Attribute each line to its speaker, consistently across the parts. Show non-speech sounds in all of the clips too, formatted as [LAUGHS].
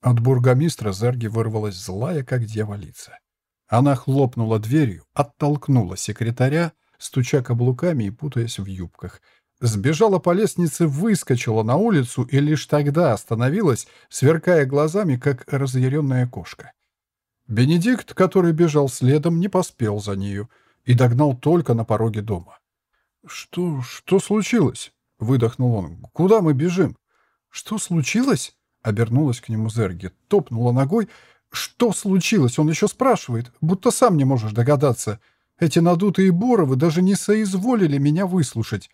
Speaker 1: От бургомистра Зерги вырвалась злая, как дьяволица. Она хлопнула дверью, оттолкнула секретаря, стуча каблуками и путаясь в юбках. Сбежала по лестнице, выскочила на улицу и лишь тогда остановилась, сверкая глазами, как разъяренная кошка. Бенедикт, который бежал следом, не поспел за нею и догнал только на пороге дома. «Что... что случилось?» — выдохнул он. «Куда мы бежим?» «Что случилось?» — обернулась к нему Зерги, топнула ногой. «Что случилось?» — он еще спрашивает, будто сам не можешь догадаться. Эти надутые Боровы даже не соизволили меня выслушать.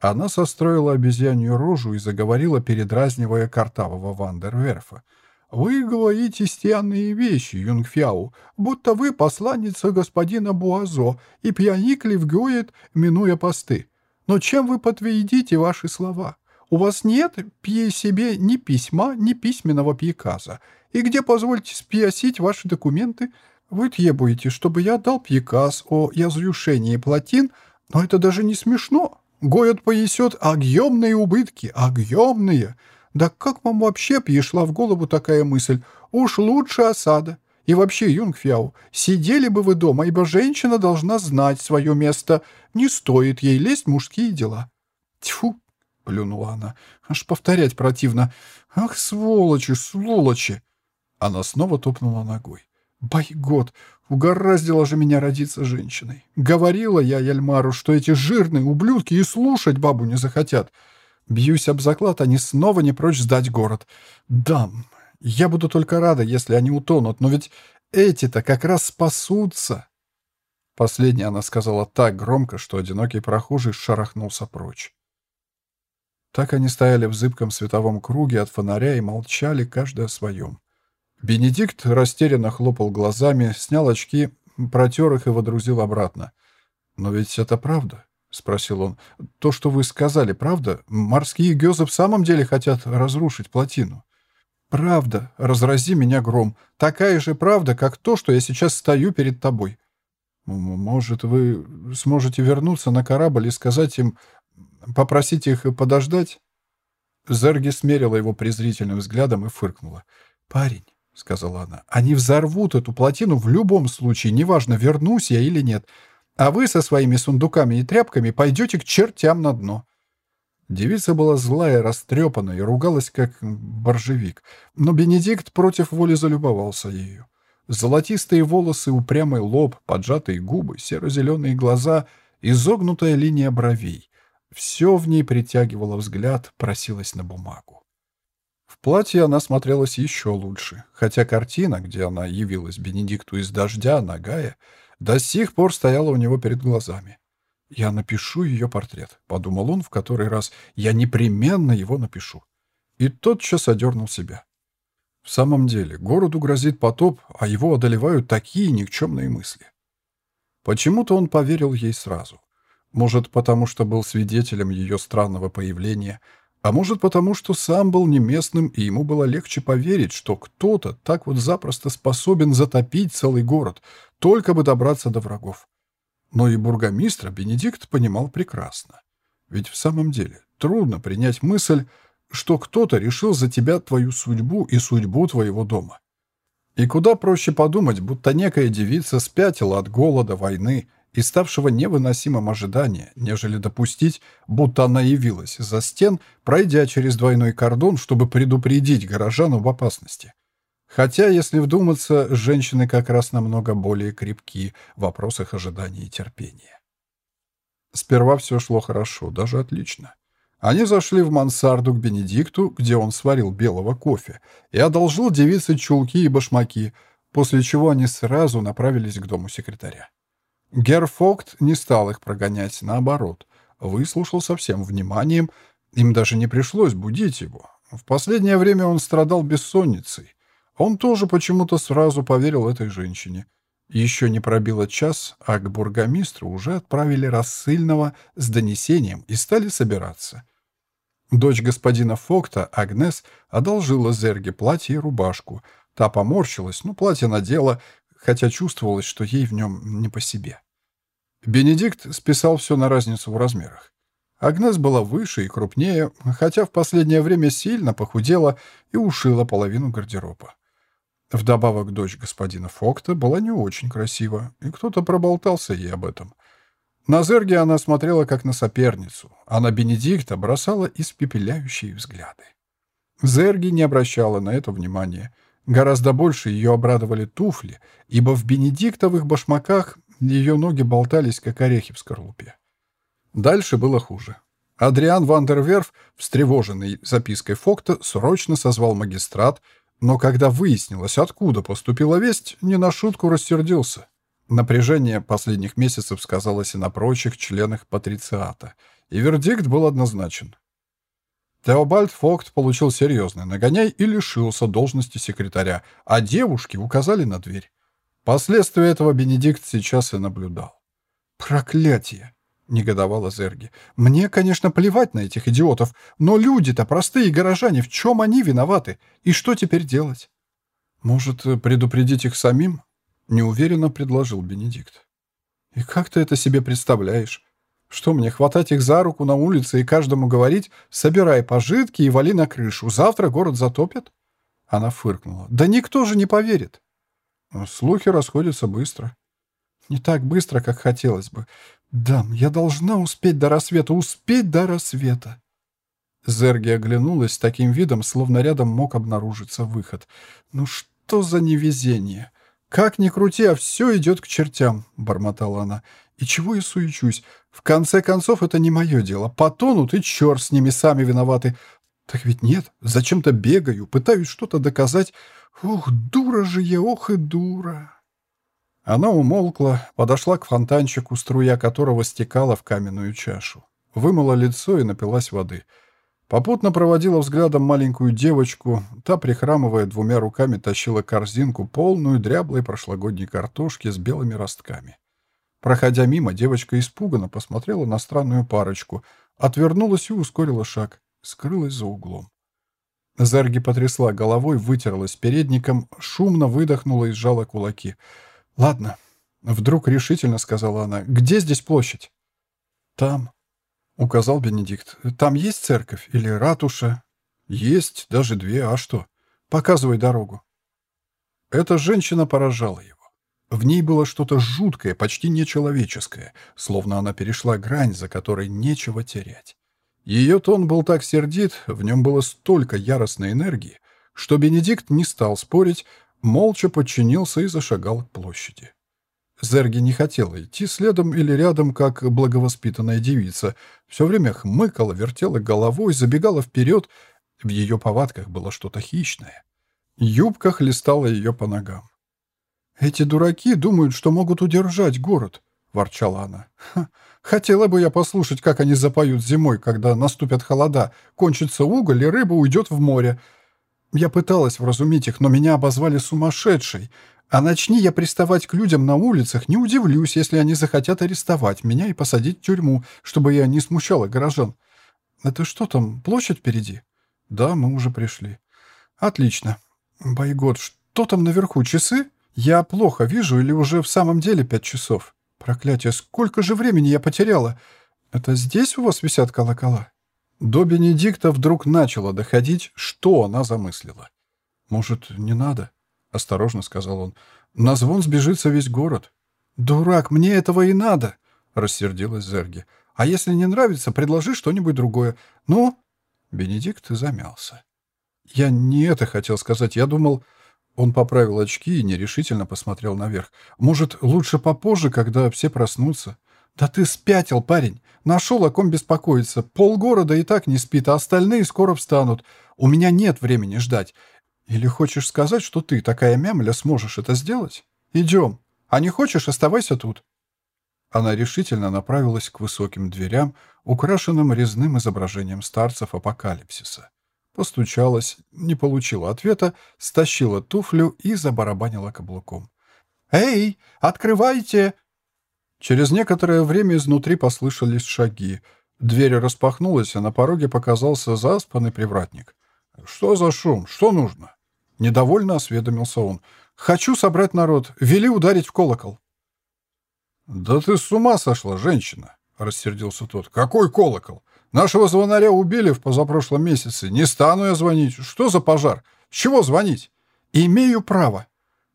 Speaker 1: Она состроила обезьянью рожу и заговорила, передразнивая картавого Вандерверфа. «Вы говорите стянные вещи, юнгфяу, будто вы посланница господина Буазо, и пьяник левгует, минуя посты. Но чем вы подтвердите ваши слова? У вас нет пье себе ни письма, ни письменного пьеказа. И где, позвольте спьясить ваши документы? Вы требуете, чтобы я дал пьеказ о язрюшении плотин, но это даже не смешно. Гоят поясет огъемные убытки, огъемные. Да как вам вообще пришла в голову такая мысль? Уж лучше осада. И вообще, Юнгфяу, сидели бы вы дома, ибо женщина должна знать свое место. Не стоит ей лезть в мужские дела. Тьфу, плюнула она. Аж повторять противно. Ах, сволочи, сволочи. Она снова топнула ногой. Байгот, угораздило же меня родиться женщиной. Говорила я Яльмару, что эти жирные ублюдки и слушать бабу не захотят. Бьюсь об заклад, они снова не прочь сдать город. Дам, я буду только рада, если они утонут, но ведь эти-то как раз спасутся. Последнее она сказала так громко, что одинокий прохожий шарахнулся прочь. Так они стояли в зыбком световом круге от фонаря и молчали, каждый о своем. Бенедикт растерянно хлопал глазами, снял очки, протер их и водрузил обратно. «Но ведь это правда?» — спросил он. «То, что вы сказали, правда? Морские гёзы в самом деле хотят разрушить плотину?» «Правда, разрази меня гром. Такая же правда, как то, что я сейчас стою перед тобой». «Может, вы сможете вернуться на корабль и сказать им, попросить их подождать?» Зерги смерила его презрительным взглядом и фыркнула. «Парень», — сказала она, — «они взорвут эту плотину в любом случае, неважно, вернусь я или нет а вы со своими сундуками и тряпками пойдете к чертям на дно». Девица была злая, растрепанная и ругалась, как боржевик, но Бенедикт против воли залюбовался ею. Золотистые волосы, упрямый лоб, поджатые губы, серо-зеленые глаза, изогнутая линия бровей. Все в ней притягивало взгляд, просилось на бумагу. В платье она смотрелась еще лучше, хотя картина, где она явилась Бенедикту из дождя, нагая, до сих пор стояла у него перед глазами. «Я напишу ее портрет», — подумал он в который раз. «Я непременно его напишу». И тотчас одернул себя. В самом деле, городу грозит потоп, а его одолевают такие никчемные мысли. Почему-то он поверил ей сразу. Может, потому что был свидетелем ее странного появления, а может, потому что сам был не местным, и ему было легче поверить, что кто-то так вот запросто способен затопить целый город, только бы добраться до врагов. Но и бургомистра Бенедикт понимал прекрасно. Ведь в самом деле трудно принять мысль, что кто-то решил за тебя твою судьбу и судьбу твоего дома. И куда проще подумать, будто некая девица спятила от голода, войны и ставшего невыносимым ожидания, нежели допустить, будто она явилась за стен, пройдя через двойной кордон, чтобы предупредить горожан об опасности. Хотя, если вдуматься, женщины как раз намного более крепки в вопросах ожидания и терпения. Сперва все шло хорошо, даже отлично. Они зашли в мансарду к Бенедикту, где он сварил белого кофе, и одолжил девице чулки и башмаки, после чего они сразу направились к дому секретаря. Герфогт не стал их прогонять, наоборот. Выслушал со всем вниманием, им даже не пришлось будить его. В последнее время он страдал бессонницей, он тоже почему-то сразу поверил этой женщине. Еще не пробило час, а к бургомистру уже отправили рассыльного с донесением и стали собираться. Дочь господина Фокта, Агнес, одолжила Зерге платье и рубашку. Та поморщилась, но платье надела, хотя чувствовалось, что ей в нем не по себе. Бенедикт списал все на разницу в размерах. Агнес была выше и крупнее, хотя в последнее время сильно похудела и ушила половину гардероба. Вдобавок дочь господина Фокта была не очень красива, и кто-то проболтался ей об этом. На Зерге она смотрела как на соперницу, а на Бенедикта бросала испепеляющие взгляды. Зерги не обращала на это внимания. Гораздо больше ее обрадовали туфли, ибо в бенедиктовых башмаках ее ноги болтались, как орехи в скорлупе. Дальше было хуже. Адриан Вандерверф, встревоженный запиской Фокта, срочно созвал магистрат, но когда выяснилось, откуда поступила весть, не на шутку рассердился. Напряжение последних месяцев сказалось и на прочих членах патрициата, и вердикт был однозначен. Теобальд Фокт получил серьезный нагоняй и лишился должности секретаря, а девушки указали на дверь. Последствия этого Бенедикт сейчас и наблюдал. «Проклятие!» — негодовала Зерги. «Мне, конечно, плевать на этих идиотов, но люди-то простые горожане, в чем они виноваты? И что теперь делать?» «Может, предупредить их самим?» — неуверенно предложил Бенедикт. «И как ты это себе представляешь? Что мне, хватать их за руку на улице и каждому говорить «собирай пожитки и вали на крышу, завтра город затопят»?» Она фыркнула. «Да никто же не поверит». Слухи расходятся быстро. Не так быстро, как хотелось бы. «Дам, я должна успеть до рассвета, успеть до рассвета!» Зерги оглянулась таким видом, словно рядом мог обнаружиться выход. «Ну что за невезение! Как ни крути, а все идет к чертям!» — бормотала она. «И чего я суечусь? В конце концов, это не мое дело. Потонут, и черт с ними, сами виноваты. Так ведь нет, зачем-то бегаю, пытаюсь что-то доказать. Ух, дура же я, ох и дура!» Она умолкла, подошла к фонтанчику, струя которого стекала в каменную чашу. Вымыла лицо и напилась воды. Попутно проводила взглядом маленькую девочку. Та, прихрамывая двумя руками, тащила корзинку, полную дряблой прошлогодней картошки с белыми ростками. Проходя мимо, девочка испуганно посмотрела на странную парочку, отвернулась и ускорила шаг, скрылась за углом. Зерги потрясла головой, вытерлась передником, шумно выдохнула и сжала кулаки — «Ладно», — вдруг решительно сказала она. «Где здесь площадь?» «Там», — указал Бенедикт. «Там есть церковь или ратуша?» «Есть, даже две. А что? Показывай дорогу». Эта женщина поражала его. В ней было что-то жуткое, почти нечеловеческое, словно она перешла грань, за которой нечего терять. Ее тон был так сердит, в нем было столько яростной энергии, что Бенедикт не стал спорить, молча подчинился и зашагал к площади. Зерги не хотела идти следом или рядом, как благовоспитанная девица. Все время хмыкала, вертела головой, забегала вперед. В ее повадках было что-то хищное. Юбка хлестала ее по ногам. «Эти дураки думают, что могут удержать город», — ворчала она. «Хотела бы я послушать, как они запоют зимой, когда наступят холода, кончится уголь, и рыба уйдет в море. Я пыталась вразумить их, но меня обозвали сумасшедшей. А начни я приставать к людям на улицах, не удивлюсь, если они захотят арестовать меня и посадить в тюрьму, чтобы я не смущала горожан. Это что там, площадь впереди? Да, мы уже пришли. Отлично. Байгот, что там наверху, часы? Я плохо вижу или уже в самом деле пять часов? Проклятие, сколько же времени я потеряла? Это здесь у вас висят колокола? До Бенедикта вдруг начало доходить, что она замыслила. «Может, не надо?» — осторожно сказал он. «На звон сбежится весь город». «Дурак, мне этого и надо!» — рассердилась Зерги. «А если не нравится, предложи что-нибудь другое. Ну?» Бенедикт замялся. «Я не это хотел сказать. Я думал...» Он поправил очки и нерешительно посмотрел наверх. «Может, лучше попозже, когда все проснутся?» «Да ты спятил, парень! Нашел, о ком беспокоиться. Полгорода и так не спит, а остальные скоро встанут. У меня нет времени ждать. Или хочешь сказать, что ты, такая мямля, сможешь это сделать? Идем. А не хочешь, оставайся тут». Она решительно направилась к высоким дверям, украшенным резным изображением старцев апокалипсиса. Постучалась, не получила ответа, стащила туфлю и забарабанила каблуком. «Эй, открывайте!» Через некоторое время изнутри послышались шаги. Дверь распахнулась, а на пороге показался заспанный привратник. «Что за шум? Что нужно?» Недовольно осведомился он. «Хочу собрать народ. Вели ударить в колокол».
Speaker 2: «Да ты с ума сошла, женщина!» — рассердился тот. «Какой колокол?
Speaker 1: Нашего звонаря убили в позапрошлом месяце. Не стану я звонить. Что за пожар? С чего звонить? Имею право.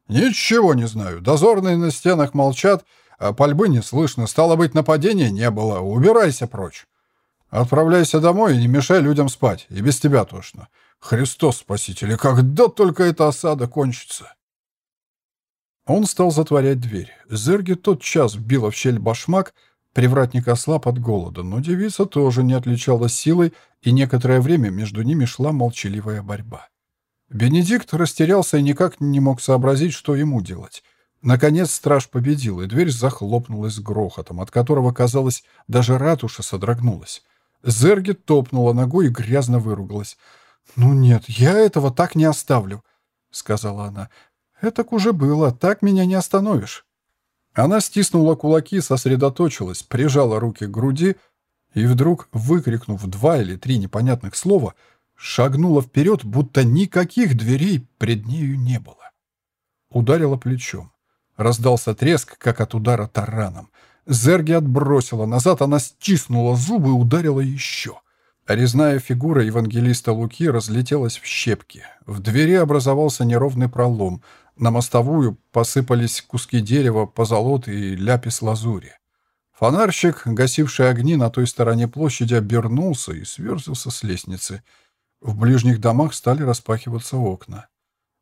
Speaker 1: Ничего не знаю. Дозорные на стенах молчат, а пальбы не слышно. Стало быть, нападения не было. Убирайся прочь. Отправляйся домой и не мешай людям спать. И без тебя тошно. Христос Спаситель, когда только эта осада кончится? Он стал затворять дверь. Зерги тот час вбила в щель башмак, привратник ослаб от голода, но девица тоже не отличалась силой, и некоторое время между ними шла молчаливая борьба. Бенедикт растерялся и никак не мог сообразить, что ему делать. Наконец страж победил, и дверь захлопнулась грохотом, от которого, казалось, даже ратуша содрогнулась. Зерги топнула ногой и грязно выругалась. «Ну нет, я этого так не оставлю», — сказала она. «Этак уже было, так меня не остановишь». Она стиснула кулаки, сосредоточилась, прижала руки к груди и вдруг, выкрикнув два или три непонятных слова, шагнула вперед, будто никаких дверей пред нею не было. Ударила плечом. Раздался треск, как от удара тараном. Зерги отбросила назад, она стиснула зубы и ударила еще. Резная фигура евангелиста Луки разлетелась в щепки. В двери образовался неровный пролом. На мостовую посыпались куски дерева, позолоты и ляпис-лазури. Фонарщик, гасивший огни на той стороне площади, обернулся и сверзился с лестницы. В ближних домах стали распахиваться окна.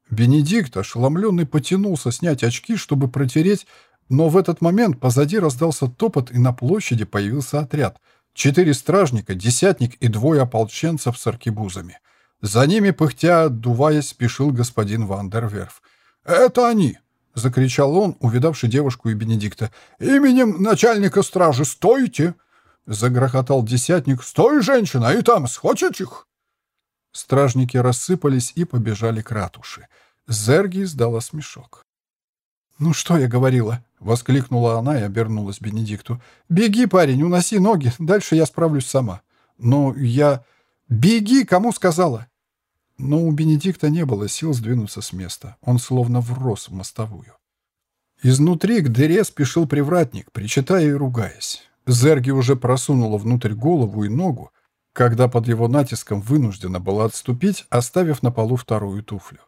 Speaker 1: Бенедикт, ошеломленный, потянулся снять очки, чтобы протереть, но в этот момент позади раздался топот, и на площади появился отряд — Четыре стражника, десятник и двое ополченцев с аркебузами. За ними, пыхтя, отдуваясь, спешил господин Вандерверф. «Это они!» — закричал он, увидавший девушку и Бенедикта. «Именем начальника стражи стойте!» — загрохотал десятник. «Стой, женщина, и там схватить их!» Стражники рассыпались и побежали к ратуше. Зерги издала смешок. «Ну что я говорила?» — воскликнула она и обернулась Бенедикту. «Беги, парень, уноси ноги, дальше я справлюсь сама». «Но я...» «Беги, кому сказала?» Но у Бенедикта не было сил сдвинуться с места. Он словно врос в мостовую. Изнутри к дыре спешил привратник, причитая и ругаясь. Зерги уже просунула внутрь голову и ногу, когда под его натиском вынуждена была отступить, оставив на полу вторую туфлю.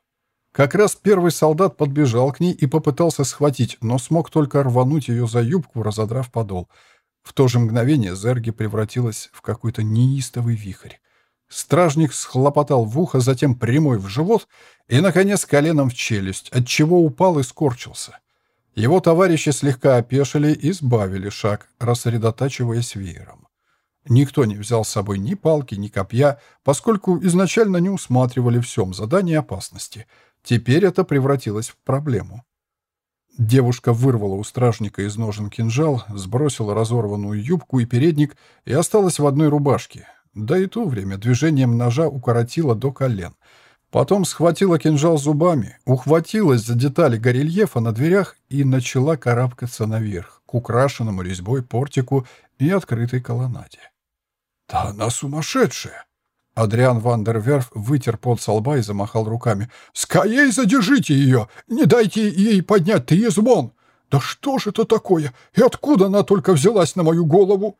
Speaker 1: Как раз первый солдат подбежал к ней и попытался схватить, но смог только рвануть ее за юбку, разодрав подол. В то же мгновение Зерги превратилась в какой-то неистовый вихрь. Стражник схлопотал в ухо, затем прямой в живот и, наконец, коленом в челюсть, отчего упал и скорчился. Его товарищи слегка опешили и сбавили шаг, рассредотачиваясь веером. Никто не взял с собой ни палки, ни копья, поскольку изначально не усматривали всем задание опасности — Теперь это превратилось в проблему. Девушка вырвала у стражника из ножен кинжал, сбросила разорванную юбку и передник и осталась в одной рубашке. Да и то время движением ножа укоротила до колен. Потом схватила кинжал зубами, ухватилась за детали горельефа на дверях и начала карабкаться наверх, к украшенному резьбой портику и открытой колоннаде. «Да она сумасшедшая!» Адриан Вандерверф вытер пот со лба и замахал руками. «Скорей задержите ее! Не дайте ей поднять трезвон! Да что же это такое? И откуда она только взялась на мою голову?»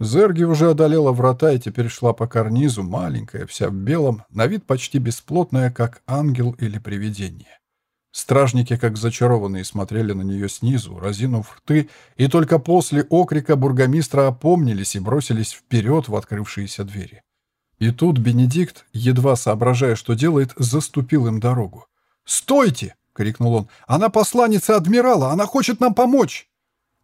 Speaker 1: Зерги уже одолела врата и теперь шла по карнизу, маленькая, вся в белом, на вид почти бесплотная, как ангел или привидение. Стражники, как зачарованные, смотрели на нее снизу, разинув рты, и только после окрика бургомистра опомнились и бросились вперед в открывшиеся двери. И тут Бенедикт, едва соображая, что делает, заступил им дорогу. «Стойте!» — крикнул он. «Она посланница адмирала! Она хочет нам помочь!»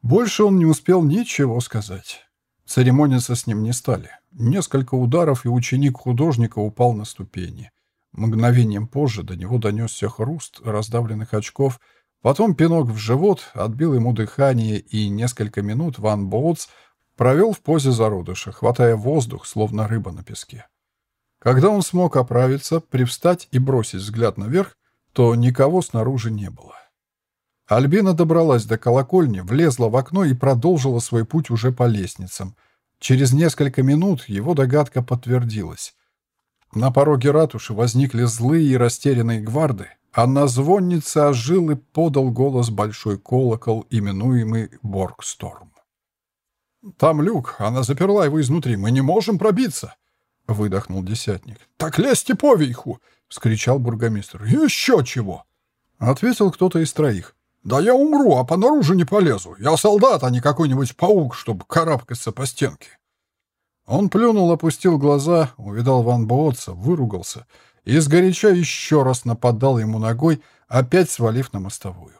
Speaker 1: Больше он не успел ничего сказать. Церемониться с ним не стали. Несколько ударов, и ученик художника упал на ступени. Мгновением позже до него донесся хруст раздавленных очков, потом пинок в живот отбил ему дыхание, и несколько минут Ван Боутс Провел в позе зародыша, хватая воздух, словно рыба на песке. Когда он смог оправиться, привстать и бросить взгляд наверх, то никого снаружи не было. Альбина добралась до колокольни, влезла в окно и продолжила свой путь уже по лестницам. Через несколько минут его догадка подтвердилась. На пороге ратуши возникли злые и растерянные гварды, а на звоннице ожил и подал голос большой колокол, именуемый Боргсторм. «Там люк, она заперла его изнутри, мы не можем пробиться!» — выдохнул десятник. «Так лезьте по вейху!» — вскричал бургомистр. «Еще чего!» — ответил кто-то из троих. «Да я умру, а по наружу не полезу. Я солдат, а не какой-нибудь паук, чтобы карабкаться по стенке». Он плюнул, опустил глаза, увидал Ван Боотса, выругался и сгоряча еще раз нападал ему ногой, опять свалив на мостовую.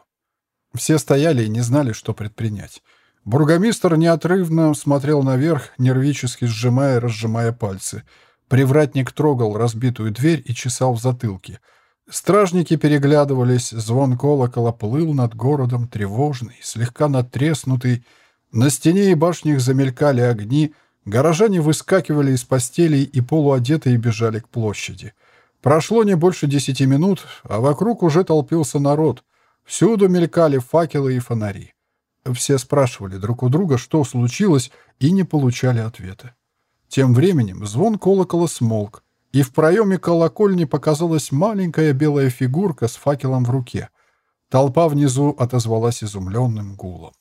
Speaker 1: Все стояли и не знали, что предпринять. Бургомистр неотрывно смотрел наверх, нервически сжимая и разжимая пальцы. Привратник трогал разбитую дверь и чесал в затылке. Стражники переглядывались, звон колокола плыл над городом, тревожный, слегка надтреснутый. На стене и башнях замелькали огни, горожане выскакивали из постелей и полуодетые бежали к площади. Прошло не больше десяти минут, а вокруг уже толпился народ. Всюду мелькали факелы и фонари. Все спрашивали друг у друга, что случилось, и не получали ответа. Тем временем звон колокола смолк, и в проеме колокольни показалась маленькая белая фигурка с факелом в руке. Толпа внизу отозвалась изумленным гулом.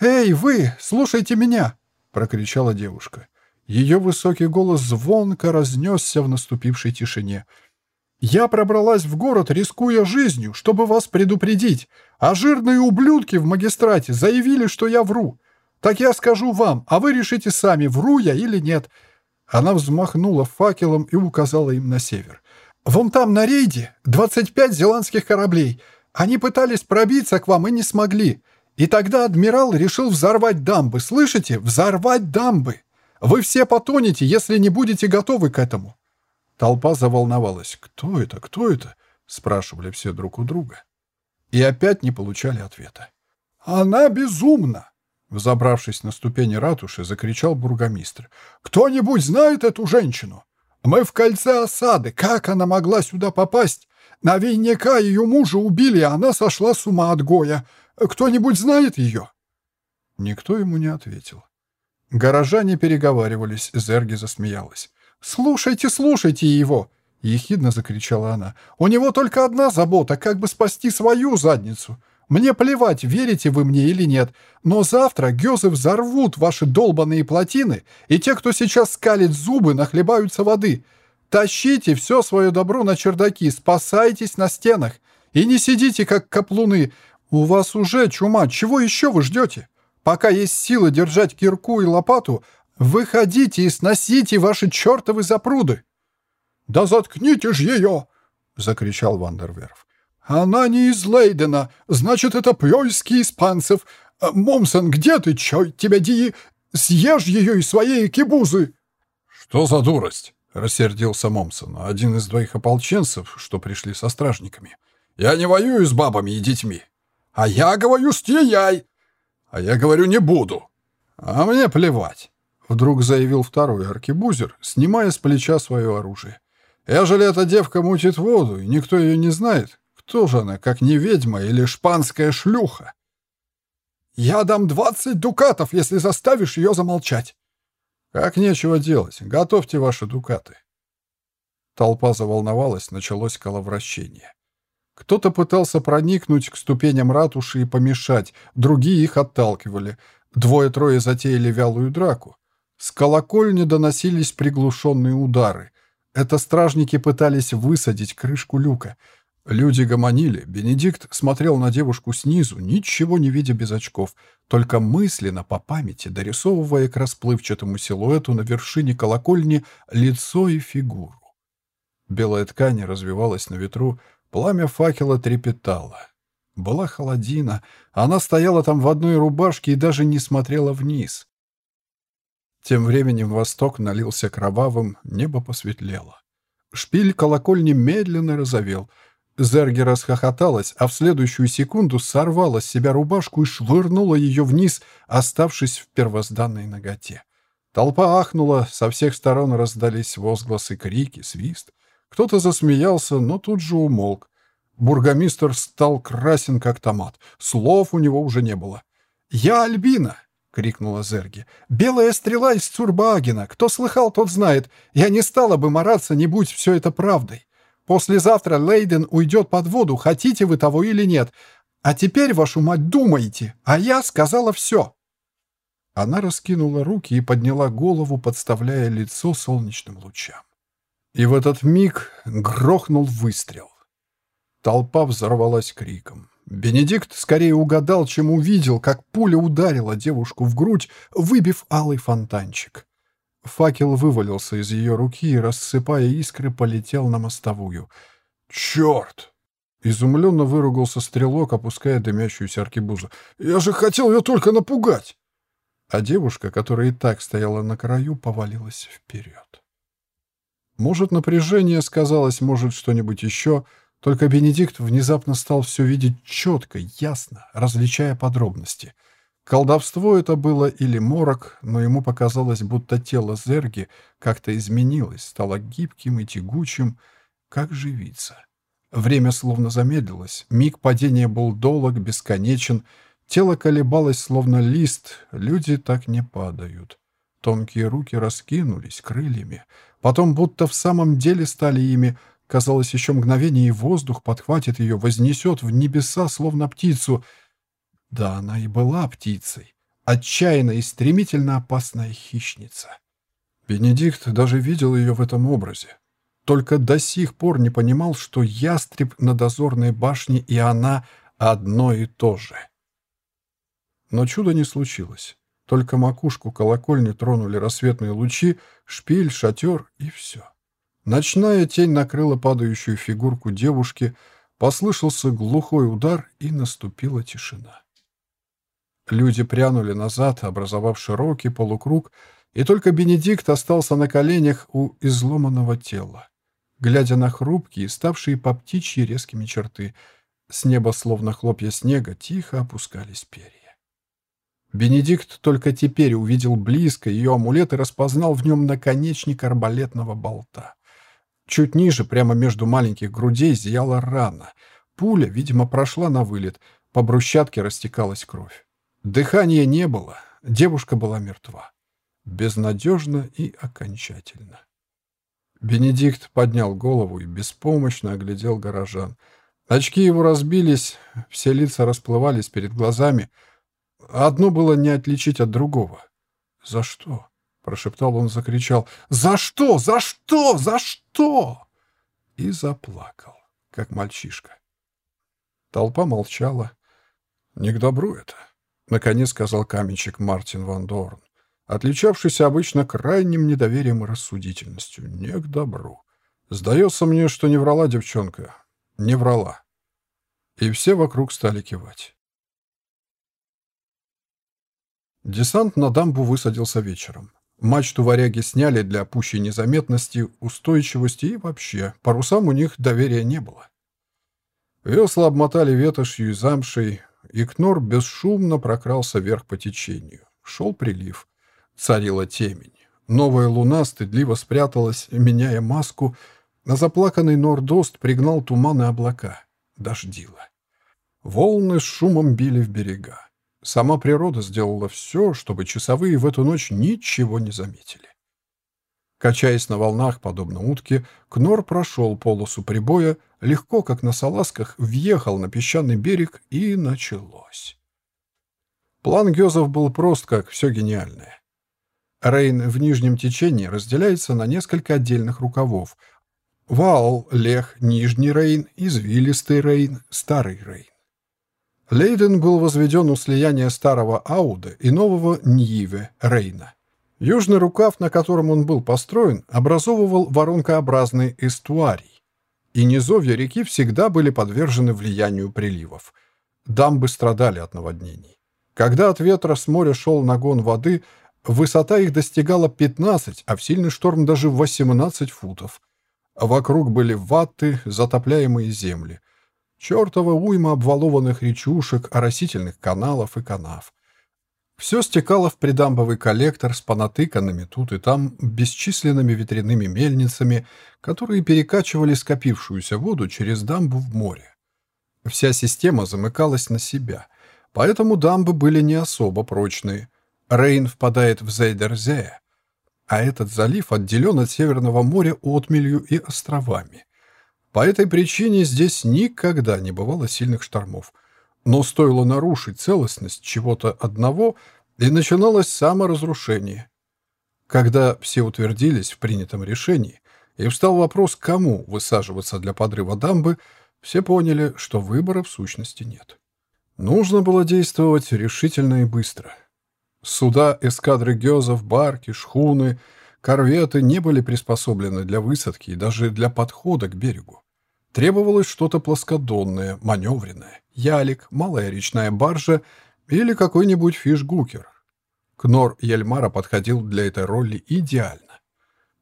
Speaker 1: «Эй, вы, слушайте меня!» — прокричала девушка. Ее высокий голос звонко разнесся в наступившей тишине — я пробралась в город, рискуя жизнью, чтобы вас предупредить, а жирные ублюдки в магистрате заявили, что я вру. Так я скажу вам, а вы решите сами, вру я или нет». Она взмахнула факелом и указала им на север. «Вон там на рейде 25 зеландских кораблей. Они пытались пробиться к вам и не смогли. И тогда адмирал решил взорвать дамбы. Слышите? Взорвать дамбы. Вы все потонете, если не будете готовы к этому. Толпа заволновалась. «Кто это? Кто это?» — спрашивали все друг у друга. И опять не получали ответа. «Она безумна!» Взобравшись на ступени ратуши, закричал бургомистр. «Кто-нибудь знает эту женщину? Мы в кольце осады. Как она могла сюда попасть? Наверняка ее мужа убили, а она сошла с ума от Гоя. Кто-нибудь знает ее?» Никто ему не ответил. Горожане переговаривались, Зерги засмеялась. «Слушайте, слушайте его!» — ехидно закричала она. «У него только одна забота — как бы спасти свою задницу. Мне плевать, верите вы мне или нет, но завтра гёзы взорвут ваши долбанные плотины, и те, кто сейчас скалит зубы, нахлебаются воды. Тащите все свое добро на чердаки, спасайтесь на стенах и не сидите, как каплуны. У вас уже чума, чего еще вы ждете? Пока есть силы держать кирку и лопату, Выходите и сносите ваши чертовы запруды!» «Да заткните ж ее!» — закричал Вандерверф. «Она не из Лейдена, значит, это пьойский испанцев. Момсон, где ты, чё тебя ди? Съешь ее из своей кибузы!» «Что за дурость?» — рассердился Момсон, один из двоих ополченцев, что пришли со стражниками. «Я не воюю с бабами и детьми. А я говорю, стеяй!» «А я говорю, не буду. А мне плевать. Вдруг заявил второй аркебузер, снимая с плеча свое оружие. «Ежели эта девка мутит воду, и никто ее не знает, кто же она, как не ведьма или шпанская шлюха?» «Я дам двадцать дукатов, если заставишь ее замолчать!» «Как нечего делать, готовьте ваши дукаты!» Толпа заволновалась, началось коловращение. Кто-то пытался проникнуть к ступеням ратуши и помешать, другие их отталкивали. Двое-трое затеяли вялую драку. С колокольни доносились приглушенные удары. Это стражники пытались высадить крышку люка. Люди гомонили. Бенедикт смотрел на девушку снизу, ничего не видя без очков, только мысленно, по памяти, дорисовывая к расплывчатому силуэту на вершине колокольни лицо и фигуру. Белая ткань развивалась на ветру, пламя факела трепетало. Была холодина, она стояла там в одной рубашке и даже не смотрела вниз. Тем временем восток налился кровавым, небо посветлело. Шпиль колокольни медленно разовел. Зерги расхохоталась, а в следующую секунду сорвала с себя рубашку и швырнула ее вниз, оставшись в первозданной ноготе. Толпа ахнула, со всех сторон раздались возгласы, крики, свист. Кто-то засмеялся, но тут же умолк. Бургомистр стал красен, как томат. Слов у него уже не было. «Я Альбина!» — крикнула Зерги. «Белая стрела из Цурбаагена! Кто слыхал, тот знает. Я не стала бы мараться, не будь все это правдой. Послезавтра Лейден уйдет под воду, хотите вы того или нет. А теперь, вашу мать, думайте, а я сказала все». Она раскинула руки и подняла голову, подставляя лицо солнечным лучам. И в этот миг грохнул выстрел. Толпа взорвалась криком. Бенедикт скорее угадал, чем увидел, как пуля ударила девушку в грудь, выбив алый фонтанчик. Факел вывалился из ее руки и, рассыпая искры, полетел на мостовую. «Черт!» — изумленно выругался стрелок, опуская дымящуюся аркебузу. «Я же хотел ее только напугать!» А девушка, которая и так стояла на краю, повалилась вперед. Может, напряжение сказалось, может, что-нибудь еще — только Бенедикт внезапно стал все видеть четко, ясно, различая подробности. Колдовство это было или морок, но ему показалось, будто тело Зерги как-то изменилось, стало гибким и тягучим, как живица. Время словно замедлилось, миг падения был долг, бесконечен, тело колебалось, словно лист, люди так не падают. Тонкие руки раскинулись крыльями, потом будто в самом деле стали ими, Казалось, еще мгновение, и воздух подхватит ее, вознесет в небеса, словно птицу. Да, она и была птицей. Отчаянная и стремительно опасная хищница. Бенедикт даже видел ее в этом образе. Только до сих пор не понимал, что ястреб на дозорной башне и она одно и то же. Но чуда не случилось. Только макушку колокольни тронули рассветные лучи, шпиль, шатер и все. Ночная тень накрыла падающую фигурку девушки, послышался глухой удар, и наступила тишина. Люди прянули назад, образовав широкий полукруг, и только Бенедикт остался на коленях у изломанного тела, глядя на хрупкие, ставшие по птичьи резкими черты. С неба, словно хлопья снега, тихо опускались перья. Бенедикт только теперь увидел близко ее амулет и распознал в нем наконечник арбалетного болта. Чуть ниже, прямо между маленьких грудей, зияла рана. Пуля, видимо, прошла на вылет. По брусчатке растекалась кровь. Дыхания не было. Девушка была мертва. Безнадежно и окончательно. Бенедикт поднял голову и беспомощно оглядел горожан. Очки его разбились, все лица расплывались перед глазами. Одно было не отличить от другого. За что? Прошептал он, закричал «За что? За что? За что?» И заплакал, как мальчишка. Толпа молчала. «Не к добру это», — наконец сказал каменщик Мартин Ван Дорн, отличавшийся обычно крайним недоверием и рассудительностью. «Не к добру. Сдается мне, что не врала девчонка. Не врала». И все вокруг стали кивать. Десант на дамбу высадился вечером. Мачту варяги сняли для пущей незаметности, устойчивости и вообще, парусам у них доверия не было. Весла обмотали ветошью и замшей, и Кнор бесшумно прокрался вверх по течению. Шел прилив. Царила темень. Новая луна стыдливо спряталась, меняя маску. На заплаканный нордост пригнал туман и облака. Дождило. Волны с шумом били в берега. Сама природа сделала все, чтобы часовые в эту ночь ничего не заметили. Качаясь на волнах, подобно утке, Кнор прошел полосу прибоя, легко, как на салазках, въехал на песчаный берег, и началось. План Гёзов был прост, как все гениальное. Рейн в нижнем течении разделяется на несколько отдельных рукавов. Вал, Лех, Нижний Рейн, Извилистый Рейн, Старый Рейн. Лейден был возведен у слияния старого Ауда и нового Ньиве, Рейна. Южный рукав, на котором он был построен, образовывал воронкообразный эстуарий, и низовья реки всегда были подвержены влиянию приливов. Дамбы страдали от наводнений. Когда от ветра с моря шел нагон воды, высота их достигала 15, а в сильный шторм даже 18 футов. Вокруг были ватты, затопляемые земли. Чертова уйма обвалованных речушек, оросительных каналов и канав. Все стекало в придамбовый коллектор с понатыканными тут и там бесчисленными ветряными мельницами, которые перекачивали скопившуюся воду через дамбу в море. Вся система замыкалась на себя, поэтому дамбы были не особо прочные. Рейн впадает в Зейдерзея, а этот залив отделен от Северного моря отмелью и островами. По этой причине здесь никогда не бывало сильных штормов. Но стоило нарушить целостность чего-то одного, И начиналось саморазрушение. Когда все утвердились в принятом решении, и встал вопрос, кому высаживаться для подрыва дамбы, все поняли, что выбора в сущности нет. Нужно было действовать решительно и быстро. Суда эскадры гёзов, барки, шхуны, корветы не были приспособлены для высадки и даже для подхода к берегу. Требовалось что-то плоскодонное, маневренное, ялик, малая речная баржа или какой-нибудь фишгукер. Кнор Ельмара подходил для этой роли идеально.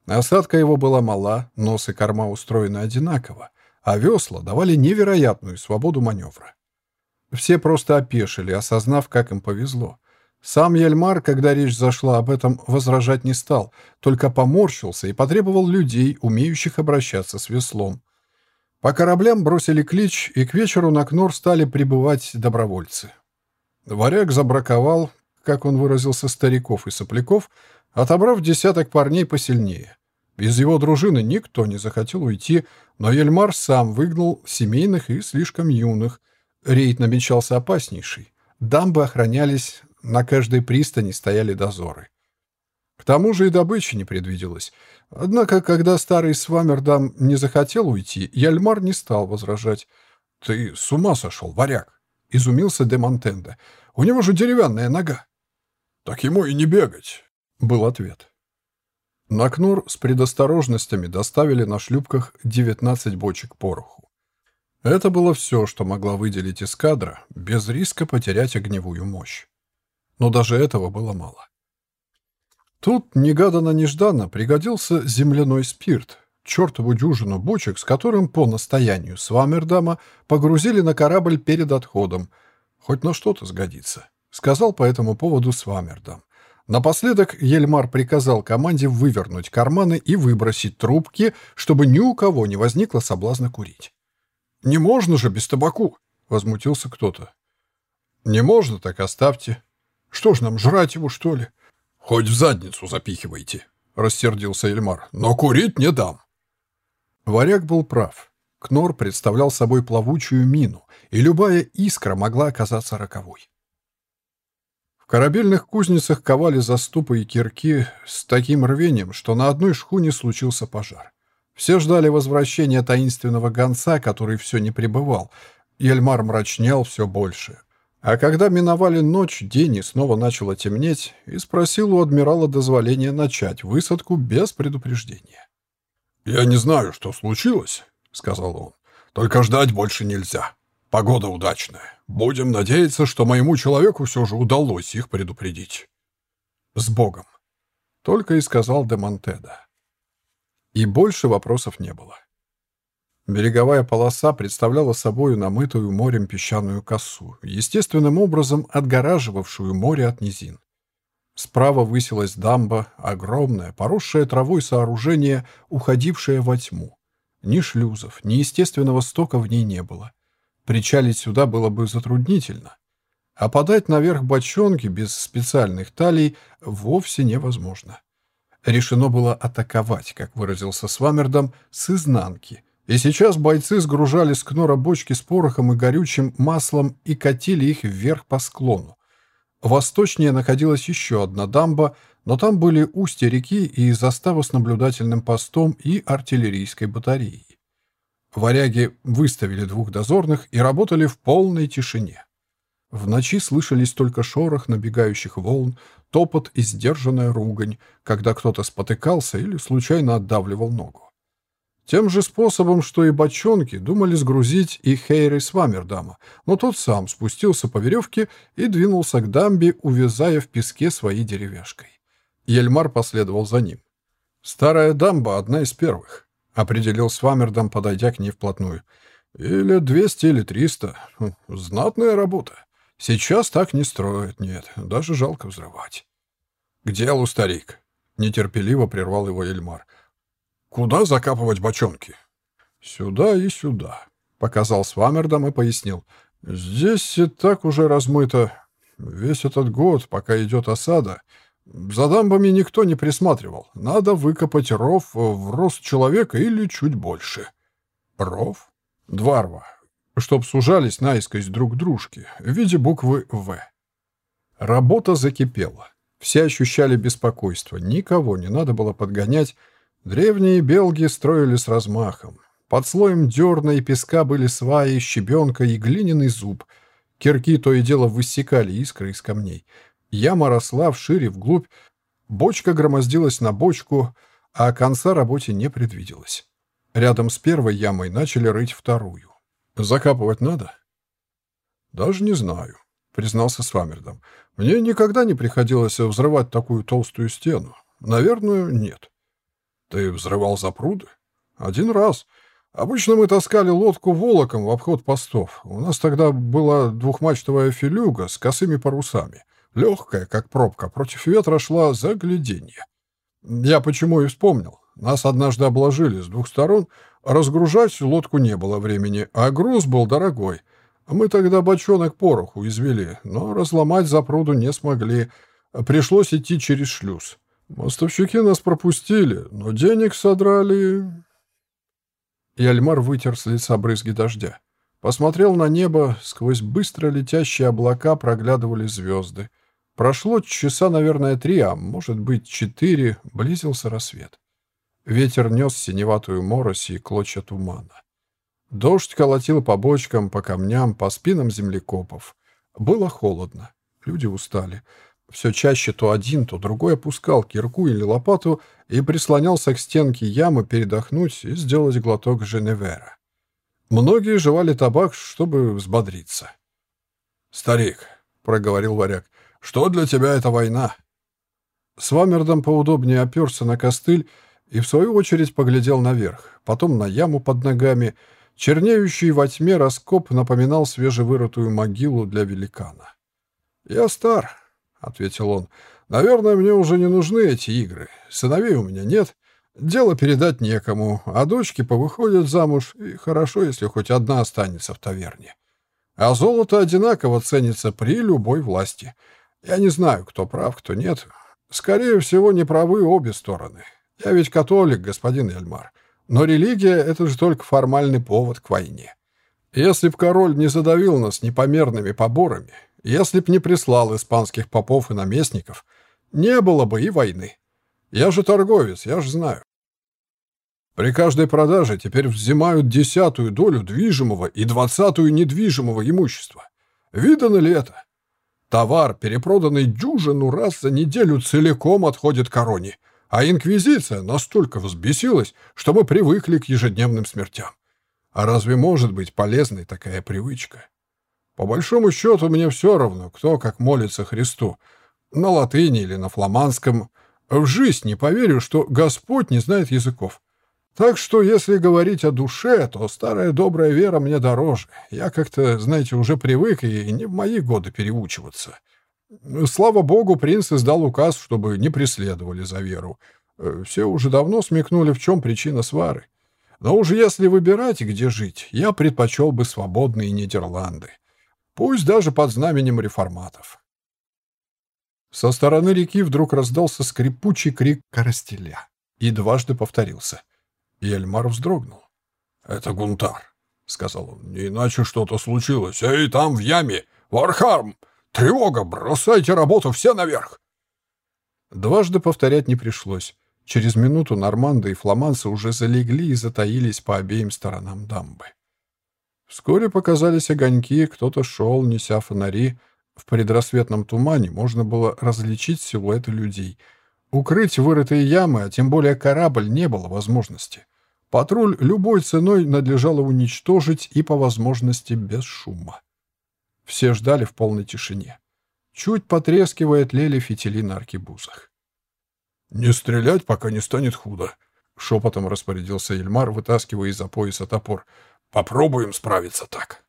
Speaker 1: Осадка его была мала, нос и корма устроены одинаково, а весла давали невероятную свободу маневра. Все просто опешили, осознав, как им повезло. Сам Ельмар, когда речь зашла об этом, возражать не стал, только поморщился и потребовал людей, умеющих обращаться с веслом. По кораблям бросили клич, и к вечеру на Кнор стали прибывать добровольцы. Варяг забраковал, как он выразился, стариков и сопляков, отобрав десяток парней посильнее. Из его дружины никто не захотел уйти, но Ельмар сам выгнал семейных и слишком юных. Рейд намечался опаснейший. Дамбы охранялись, на каждой пристани стояли дозоры. К тому же и добычи не предвиделось. Однако, когда старый Свамердам не захотел уйти, Яльмар не стал возражать. «Ты с ума сошел, варяг!» — изумился де Монтенде. «У него же деревянная нога!» «Так ему и не бегать!» — был ответ. На Кнур с предосторожностями доставили на шлюпках 19 бочек пороху. Это было все, что могла выделить эскадра, без риска потерять огневую мощь. Но даже этого было мало. Тут негаданно-нежданно пригодился земляной спирт, чертову дюжину бочек, с которым по настоянию Свамердама погрузили на корабль перед отходом. Хоть на что-то сгодится, сказал по этому поводу Свамердам. Напоследок Ельмар приказал команде вывернуть карманы и выбросить трубки, чтобы ни у кого не возникло соблазна курить. «Не можно же без табаку!» — возмутился кто-то. «Не можно, так оставьте. Что ж нам, жрать его, что ли?» «Хоть в задницу запихивайте», — рассердился Ельмар. «Но курить не дам». Варяг был прав. Кнор представлял собой плавучую мину, и любая искра могла оказаться роковой. В корабельных кузницах ковали заступы и кирки с таким рвением, что на одной шхуне случился пожар. Все ждали возвращения таинственного гонца, который все не пребывал. Ельмар мрачнел все больше. А когда миновали ночь, день и снова начало темнеть, и спросил у адмирала дозволения начать высадку без предупреждения. «Я не знаю, что случилось», — сказал он. «Только ждать больше нельзя. Погода удачная. Будем надеяться, что моему человеку все же удалось их предупредить. С Богом. Только и сказал де Монтеда. И больше вопросов не было. Береговая полоса представляла собой намытую морем песчаную косу, естественным образом отгораживавшую море от низин. Справа высилась дамба, огромное, поросшее травой сооружение, уходившее во тьму. Ни шлюзов, ни естественного стока в ней не было. Причалить сюда было бы затруднительно. А подать наверх бочонки без специальных талий вовсе невозможно. Решено было атаковать, как выразился Свамердом, с изнанки. И сейчас бойцы сгружали с кнора бочки с порохом и горючим маслом и катили их вверх по склону. Восточнее находилась еще одна дамба, но там были устья реки и застава с наблюдательным постом и артиллерийской батареей. Варяги выставили двух дозорных и работали в полной тишине. В ночи слышались только шорох набегающих волн, топот и сдержанная ругань, когда кто-то спотыкался или случайно отдавливал ногу. Тем же способом, что и бочонки, думали сгрузить и Хейры Свамердама, но тот сам спустился по веревке и двинулся к дамбе, увязая в песке своей деревяшкой. Ельмар последовал за ним. Старая дамба — одна из первых определил Свамердом, подойдя к ней вплотную. «Или двести, или триста. Хм, знатная работа. Сейчас так не строят, нет. Даже жалко взрывать». «К делу, старик!» — нетерпеливо прервал его Эльмар. «Куда закапывать бочонки?» «Сюда и сюда», — показал Свамердом и пояснил. «Здесь и так уже размыто. Весь этот год, пока идет осада, за дамбами никто не присматривал. Надо выкопать ров в рост человека или чуть больше. Ров? Два рва. Чтоб сужались наискось друг дружки в виде буквы «В». Работа закипела. Все ощущали беспокойство, никого не надо было подгонять. Древние белги строили с размахом. Под слоем дерна и песка были сваи, щебенка и глиняный зуб. Кирки то и дело высекали искры из камней. Яма росла вшире, вглубь. Бочка громоздилась на бочку, а конца работе не предвиделось. Рядом с первой ямой начали рыть вторую. «Закапывать надо?» «Даже не знаю», — признался Свамердом. «Мне никогда не приходилось взрывать такую толстую стену. Наверное, нет». «Ты взрывал запруды?» «Один раз. Обычно мы таскали лодку волоком в обход постов. У нас тогда была двухмачтовая филюга с косыми парусами. Легкая, как пробка, против ветра шла загляденье. Я почему и вспомнил. Нас однажды обложили с двух сторон, разгружать лодку не было времени, а груз был дорогой. Мы тогда бочонок пороху извели, но разломать запруду не смогли. Пришлось идти через шлюз. Мостовщики нас пропустили, но денег содрали... И Альмар вытер с лица брызги дождя. Посмотрел на небо, сквозь быстро летящие облака проглядывали звезды. Прошло часа, наверное, три, а может быть четыре, близился рассвет. Ветер нес синеватую морось и клочья тумана. Дождь колотил по бочкам, по камням, по спинам землекопов. Было холодно. Люди устали. Все чаще то один, то другой опускал кирку или лопату и прислонялся к стенке ямы передохнуть и сделать глоток Женевера. Многие жевали табак, чтобы взбодриться. «Старик», — проговорил варяг, что для тебя эта война?» Свамердом поудобнее оперся на костыль и, в свою очередь, поглядел наверх, потом на яму под ногами. Чернеющий во тьме раскоп напоминал свежевырытую могилу для великана. «Я стар», — ответил он. «Наверное, мне уже не нужны эти игры. Сыновей у меня нет. Дело передать некому, а дочки повыходят замуж, и хорошо, если хоть одна останется в таверне. А золото одинаково ценится при любой власти». Я не знаю, кто прав, кто нет. Скорее всего, не правы обе стороны. Я ведь католик, господин Эльмар. Но религия — это же только формальный повод к войне. Если б король не задавил нас непомерными поборами, если б не прислал испанских попов и наместников, не было бы и войны. Я же торговец, я же знаю. При каждой продаже теперь взимают десятую долю движимого и двадцатую недвижимого имущества. Видано ли это? Товар, перепроданный дюжину раз за неделю, целиком отходит короне, а инквизиция настолько взбесилась, что мы привыкли к ежедневным смертям. А разве может быть полезной такая привычка? По большому счету, мне все равно, кто как молится Христу, на латыни или на фламандском. В жизнь не поверю, что Господь не знает языков. Так что, если говорить о душе, то старая добрая вера мне дороже. Я как-то, знаете, уже привык и не в мои годы переучиваться. Слава богу, принц издал указ, чтобы не преследовали за веру. Э, все уже давно смекнули, в чем причина свары. Но уже если выбирать, где жить, я предпочел бы свободные Нидерланды. Пусть даже под знаменем реформатов. Со стороны реки вдруг раздался скрипучий крик коростеля и дважды повторился — и Эльмар вздрогнул. «Это Гунтар», — сказал он. «Не иначе что-то случилось. Эй, там в яме! Вархарм! Тревога! Бросайте работу все наверх!» Дважды повторять не пришлось. Через минуту норманды и фламанцы уже залегли и затаились по обеим сторонам дамбы. Вскоре показались огоньки, кто-то шел, неся фонари. В предрассветном тумане можно было различить силуэты людей — Укрыть вырытые ямы, а тем более корабль, не было возможности. Патруль любой ценой надлежало уничтожить и по возможности без шума. Все ждали в полной тишине. Чуть потрескивая тлели фитили на аркебузах. «Не стрелять, пока не станет худо», — шепотом распорядился Эльмар, вытаскивая из-за пояса топор. «Попробуем справиться так».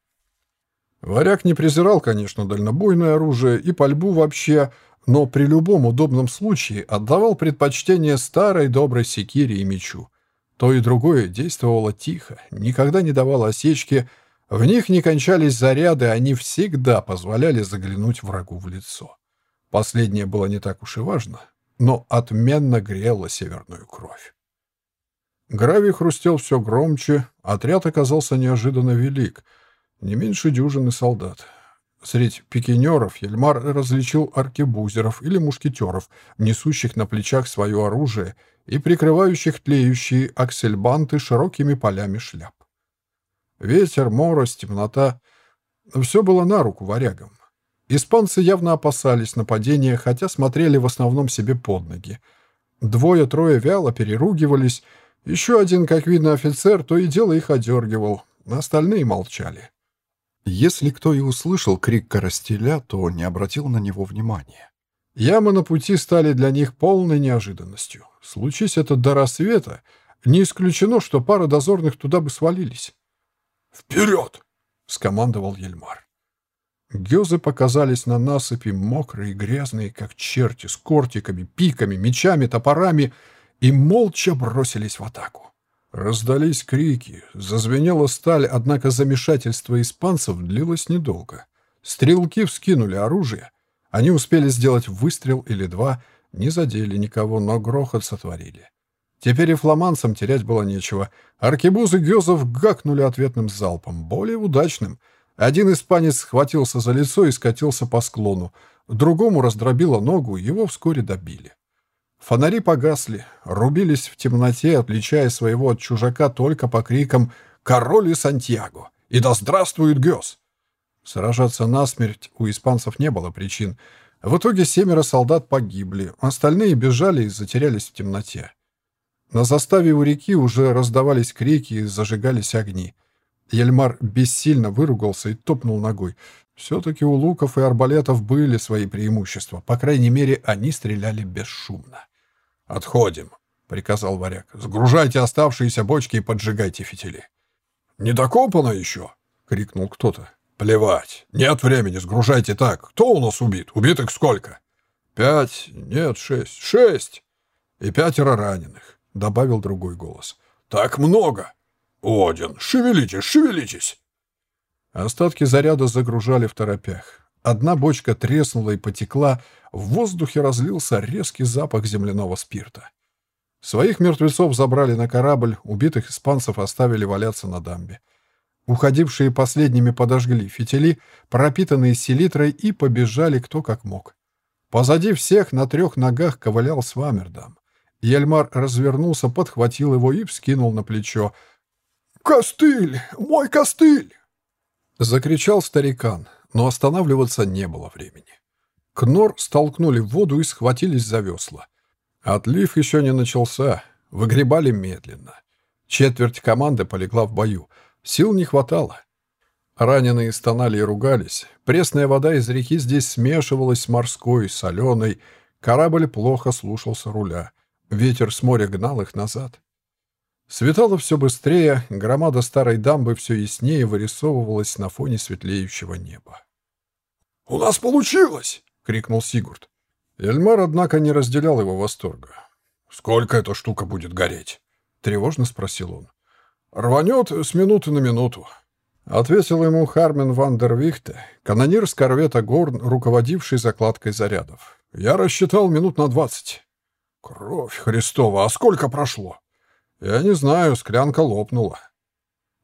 Speaker 1: Варяг не презирал, конечно, дальнобойное оружие и пальбу вообще, но при любом удобном случае отдавал предпочтение старой доброй секире и мечу. То и другое действовало тихо, никогда не давало осечки, в них не кончались заряды, они всегда позволяли заглянуть врагу в лицо. Последнее было не так уж и важно, но отменно грело северную кровь. Гравий хрустел все громче, отряд оказался неожиданно велик, не меньше дюжины солдат. Среди пикинеров Ельмар различил аркебузеров или мушкетеров, несущих на плечах свое оружие и прикрывающих тлеющие аксельбанты широкими полями шляп. Ветер, мороз, темнота — все было на руку варягам. Испанцы явно опасались нападения, хотя смотрели в основном себе под ноги. Двое-трое вяло переругивались, еще один, как видно, офицер, то и дело их одергивал, остальные молчали. Если кто и услышал крик коростеля, то не обратил на него внимания. Ямы на пути стали для них полной неожиданностью. Случись это до рассвета, не исключено, что пара дозорных туда бы свалились.
Speaker 2: «Вперед!»
Speaker 1: — скомандовал Ельмар. Гёзы показались на насыпи, мокрые и грязные, как черти, с кортиками, пиками, мечами, топорами, и молча бросились в атаку. Раздались крики, зазвенела сталь, однако замешательство испанцев длилось недолго. Стрелки вскинули оружие. Они успели сделать выстрел или два, не задели никого, но грохот сотворили. Теперь и фламанцам терять было нечего. Аркебузы гёзов гакнули ответным залпом, более удачным — один испанец схватился за лицо и скатился по склону. Другому раздробило ногу, его вскоре добили. Фонари погасли, рубились в темноте, отличая своего от чужака только по крикам «Король и Сантьяго!» и «Да здравствует Гёс!». Сражаться насмерть у испанцев не было причин. В итоге семеро солдат погибли, остальные бежали и затерялись в темноте. На заставе у реки уже раздавались крики и зажигались огни. Ельмар бессильно выругался и топнул ногой. Все-таки у луков и арбалетов были свои преимущества. По крайней мере, они стреляли бесшумно.
Speaker 2: «Отходим», — приказал варяг. «Сгружайте оставшиеся бочки и поджигайте фитили». «Не докопано еще?» — крикнул кто-то. «Плевать. Нет времени, сгружайте так. Кто у нас убит? Убитых сколько?»
Speaker 1: «Пять. Нет, шесть. Шесть. И пятеро раненых», — добавил другой голос.
Speaker 2: «Так много!» «Один, шевелитесь, шевелитесь!»
Speaker 1: Остатки заряда загружали в торопях. Одна бочка треснула и потекла, в воздухе разлился резкий запах земляного спирта. Своих мертвецов забрали на корабль, убитых испанцев оставили валяться на дамбе. Уходившие последними подожгли фитили, пропитанные селитрой, и побежали кто как мог. Позади всех на трех ногах ковылял Свамердам. Ельмар развернулся, подхватил его и вскинул на плечо,
Speaker 2: «Костыль! Мой костыль!»
Speaker 1: Закричал старикан, но останавливаться не было времени. Кнор столкнули в воду и схватились за весла. Отлив еще не начался, выгребали медленно. Четверть команды полегла в бою, сил не хватало. Раненые стонали и ругались. Пресная вода из реки здесь смешивалась с морской, соленой. Корабль плохо слушался руля. Ветер с моря гнал их назад. Светало все быстрее, громада старой дамбы все яснее вырисовывалась на фоне светлеющего неба.
Speaker 2: «У нас получилось!» — крикнул Сигурд.
Speaker 1: Эльмар, однако, не разделял его восторга.
Speaker 2: «Сколько эта штука будет гореть?»
Speaker 1: — тревожно спросил он.
Speaker 2: «Рванет с минуты на минуту», —
Speaker 1: ответил ему Хармен ван дер Вихте, канонир с корвета Горн, руководивший закладкой зарядов. «Я рассчитал минут на двадцать».
Speaker 2: «Кровь Христова! А сколько прошло?»
Speaker 1: «Я не знаю, склянка лопнула».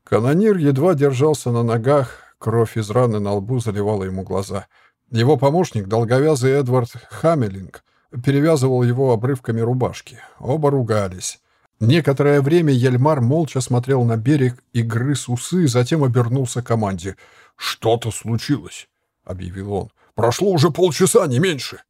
Speaker 1: Канонир едва держался на ногах, кровь из раны на лбу заливала ему глаза. Его помощник, долговязый Эдвард Хамелинг, перевязывал его обрывками рубашки. Оба ругались. Некоторое время Ельмар молча смотрел на берег и грыз усы, затем обернулся к команде.
Speaker 2: «Что-то случилось», — объявил он. «Прошло уже полчаса, не меньше».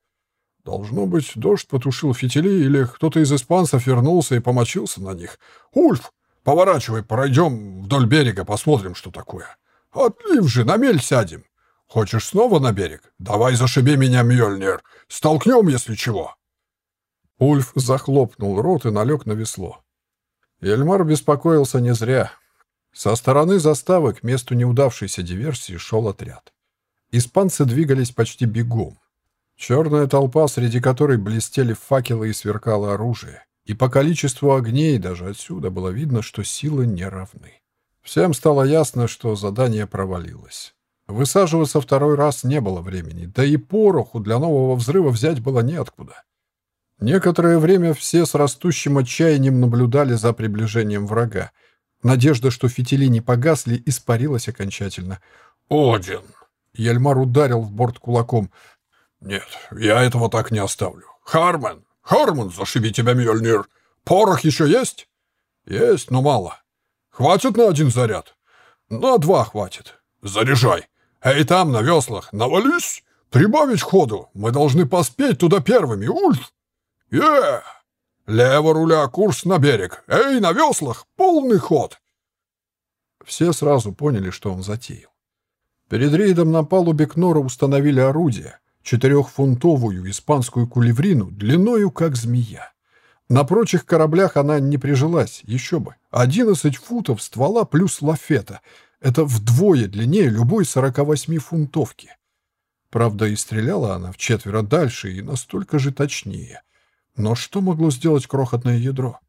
Speaker 1: Должно быть, дождь потушил фитили, или кто-то из испанцев вернулся и помочился на них.
Speaker 2: «Ульф, поворачивай, пройдем вдоль берега, посмотрим, что такое. Отлив же, на мель сядем. Хочешь снова на берег? Давай зашиби меня, Мьёльнир. Столкнем, если чего».
Speaker 1: Ульф захлопнул рот и налег на весло. Эльмар беспокоился не зря. Со стороны заставы к месту неудавшейся диверсии шел отряд. Испанцы двигались почти бегом. Черная толпа, среди которой блестели факелы и сверкало оружие. И по количеству огней даже отсюда было видно, что силы не равны. Всем стало ясно, что задание провалилось. Высаживаться второй раз не было времени, да и пороху для нового взрыва взять было неоткуда. Некоторое время все с растущим отчаянием наблюдали за приближением врага. Надежда, что фитили не погасли, испарилась окончательно.
Speaker 2: «Один!»
Speaker 1: Ельмар ударил в борт кулаком.
Speaker 2: «Нет, я этого так не оставлю. Хармен! Хармен, зашиби тебя, Мьёльнир! Порох еще есть?» «Есть, но мало. Хватит на один заряд?» «На два хватит. Заряжай. Эй, там, на веслах, навались! Прибавить ходу. Мы должны поспеть туда первыми, Ульф!» «Е! Лево руля, курс на берег. Эй, на веслах, полный ход!»
Speaker 1: Все сразу поняли, что он затеял. Перед рейдом на палубе Кнора установили орудие, четырехфунтовую испанскую кулеврину длиною, как змея. На прочих кораблях она не прижилась, еще бы. 11 футов ствола плюс лафета. Это вдвое длиннее любой 48-фунтовки. Правда, и стреляла она в четверо дальше и настолько же точнее. Но что могло сделать крохотное ядро?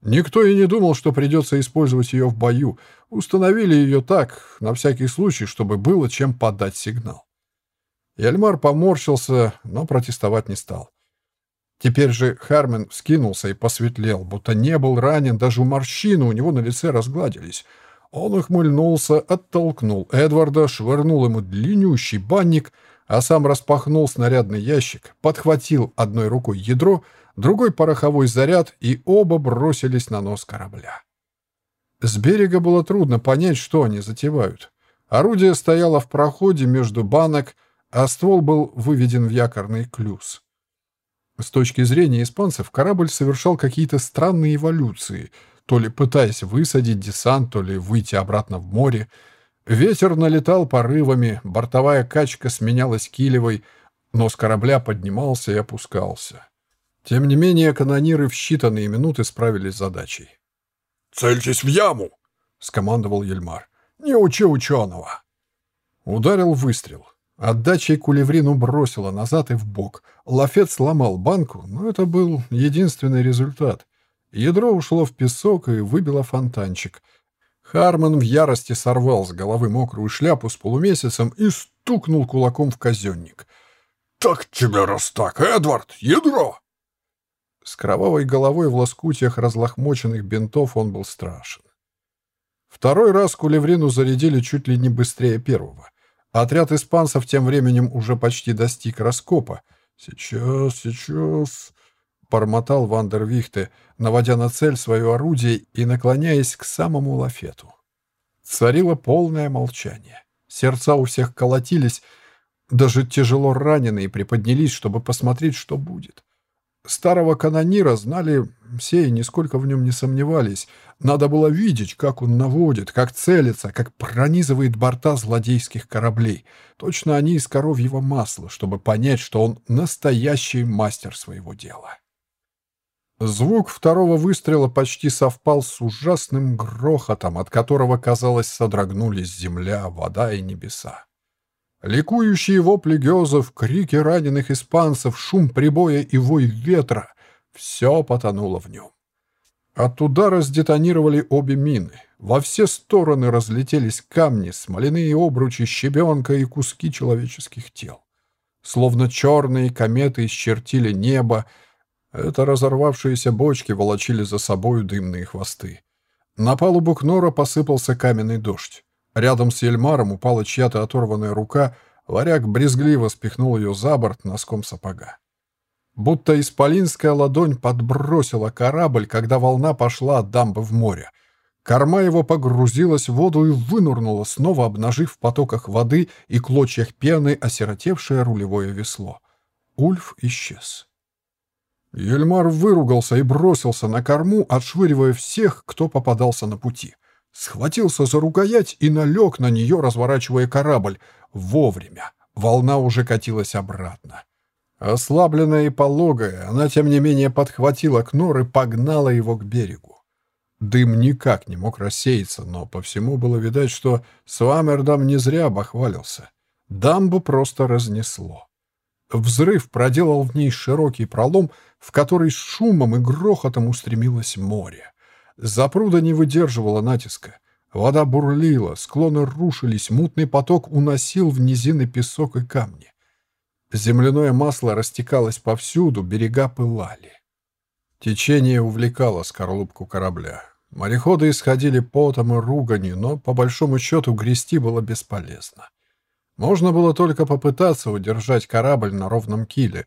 Speaker 1: Никто и не думал, что придется использовать ее в бою. Установили ее так, на всякий случай, чтобы было чем подать сигнал. Яльмар поморщился, но протестовать не стал. Теперь же Хармен вскинулся и посветлел, будто не был ранен, даже морщины у него на лице разгладились. Он ухмыльнулся, оттолкнул Эдварда, швырнул ему длиннющий банник, а сам распахнул снарядный ящик, подхватил одной рукой ядро, другой пороховой заряд, и оба бросились на нос корабля. С берега было трудно понять, что они затевают. Орудие стояло в проходе между банок, а ствол был выведен в якорный клюз. С точки зрения испанцев, корабль совершал какие-то странные эволюции, то ли пытаясь высадить десант, то ли выйти обратно в море. Ветер налетал порывами, бортовая качка сменялась килевой, нос корабля поднимался и опускался. Тем не менее, канониры в считанные минуты справились с задачей.
Speaker 2: «Цельтесь в яму!» — скомандовал Ельмар. «Не учи ученого!»
Speaker 1: Ударил выстрел. Отдачей кулеврину бросило назад и в бок. Лафет сломал банку, но это был единственный результат. Ядро ушло в песок и выбило фонтанчик. Харман в ярости сорвал с головы мокрую шляпу с полумесяцем и стукнул кулаком в казенник.
Speaker 2: «Так тебе раз так, Эдвард! Ядро!»
Speaker 1: С кровавой головой в лоскутиях разлохмоченных бинтов он был страшен. Второй раз кулеврину зарядили чуть ли не быстрее первого. Отряд испанцев тем временем уже почти достиг раскопа. «Сейчас, сейчас...» — бормотал Вандервихте, наводя на цель свое орудие и наклоняясь к самому лафету. Царило полное молчание. Сердца у всех колотились, даже тяжело раненые приподнялись, чтобы посмотреть, что будет. Старого канонира знали все и нисколько в нем не сомневались. Надо было видеть, как он наводит, как целится, как пронизывает борта злодейских кораблей. Точно они из коровьего масла, чтобы понять, что он настоящий мастер своего дела. Звук второго выстрела почти совпал с ужасным грохотом, от которого, казалось, содрогнулись земля, вода и небеса. Ликующие вопли гёзов, крики раненых испанцев, шум прибоя и вой ветра — все потонуло в нем. От удара сдетонировали обе мины. Во все стороны разлетелись камни, смоляные обручи, щебенка и куски человеческих тел. Словно черные кометы исчертили небо, это разорвавшиеся бочки волочили за собою дымные хвосты. На палубу Кнора посыпался каменный дождь. Рядом с Ельмаром упала чья-то оторванная рука, варяг брезгливо спихнул ее за борт носком сапога. Будто исполинская ладонь подбросила корабль, когда волна пошла от дамбы в море. Корма его погрузилась в воду и вынурнула, снова обнажив в потоках воды и клочьях пены осиротевшее рулевое весло. Ульф исчез. Ельмар выругался и бросился на корму, отшвыривая всех, кто попадался на пути схватился за рукоять и налег на нее, разворачивая корабль. Вовремя. Волна уже катилась обратно. Ослабленная и пологая, она, тем не менее, подхватила Кнор и погнала его к берегу. Дым никак не мог рассеяться, но по всему было видать, что Свамердам не зря бахвалился. Дамбу просто разнесло. Взрыв проделал в ней широкий пролом, в который с шумом и грохотом устремилось море. Запруда не выдерживала натиска. Вода бурлила, склоны рушились, мутный поток уносил в низины песок и камни. Земляное масло растекалось повсюду, берега пылали. Течение увлекало скорлупку корабля. Мореходы исходили потом и руганью, но, по большому счету, грести было бесполезно. Можно было только попытаться удержать корабль на ровном киле.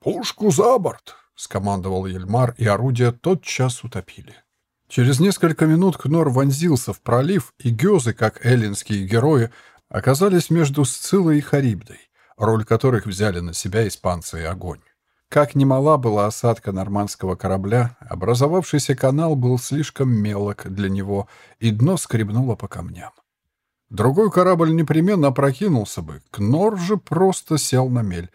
Speaker 2: «Пушку за борт!»
Speaker 1: — скомандовал Ельмар, и орудия тотчас утопили. Через несколько минут Кнор вонзился в пролив, и гёзы, как эллинские герои, оказались между Сцилой и Харибдой, роль которых взяли на себя испанцы и огонь. Как немала была осадка нормандского корабля, образовавшийся канал был слишком мелок для него, и дно скребнуло по камням. Другой корабль непременно опрокинулся бы, Кнор же просто сел на мель.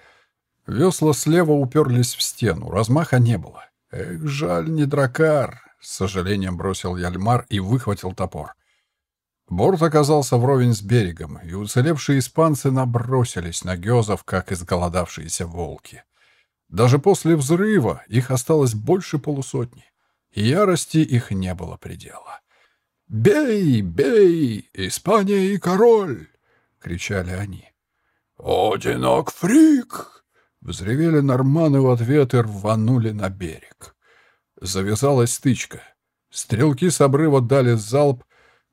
Speaker 1: Весла слева уперлись в стену, размаха не было. Эх, жаль, не дракар. С сожалением бросил Яльмар и выхватил топор. Борт оказался вровень с берегом, и уцелевшие испанцы набросились на гёзов, как изголодавшиеся волки. Даже после взрыва их осталось больше полусотни, и ярости их не было предела. «Бей! Бей! Испания и король!» — кричали они.
Speaker 2: «Одинок фрик!»
Speaker 1: — взревели норманы в ответ и рванули на берег. Завязалась стычка. Стрелки с обрыва дали залп,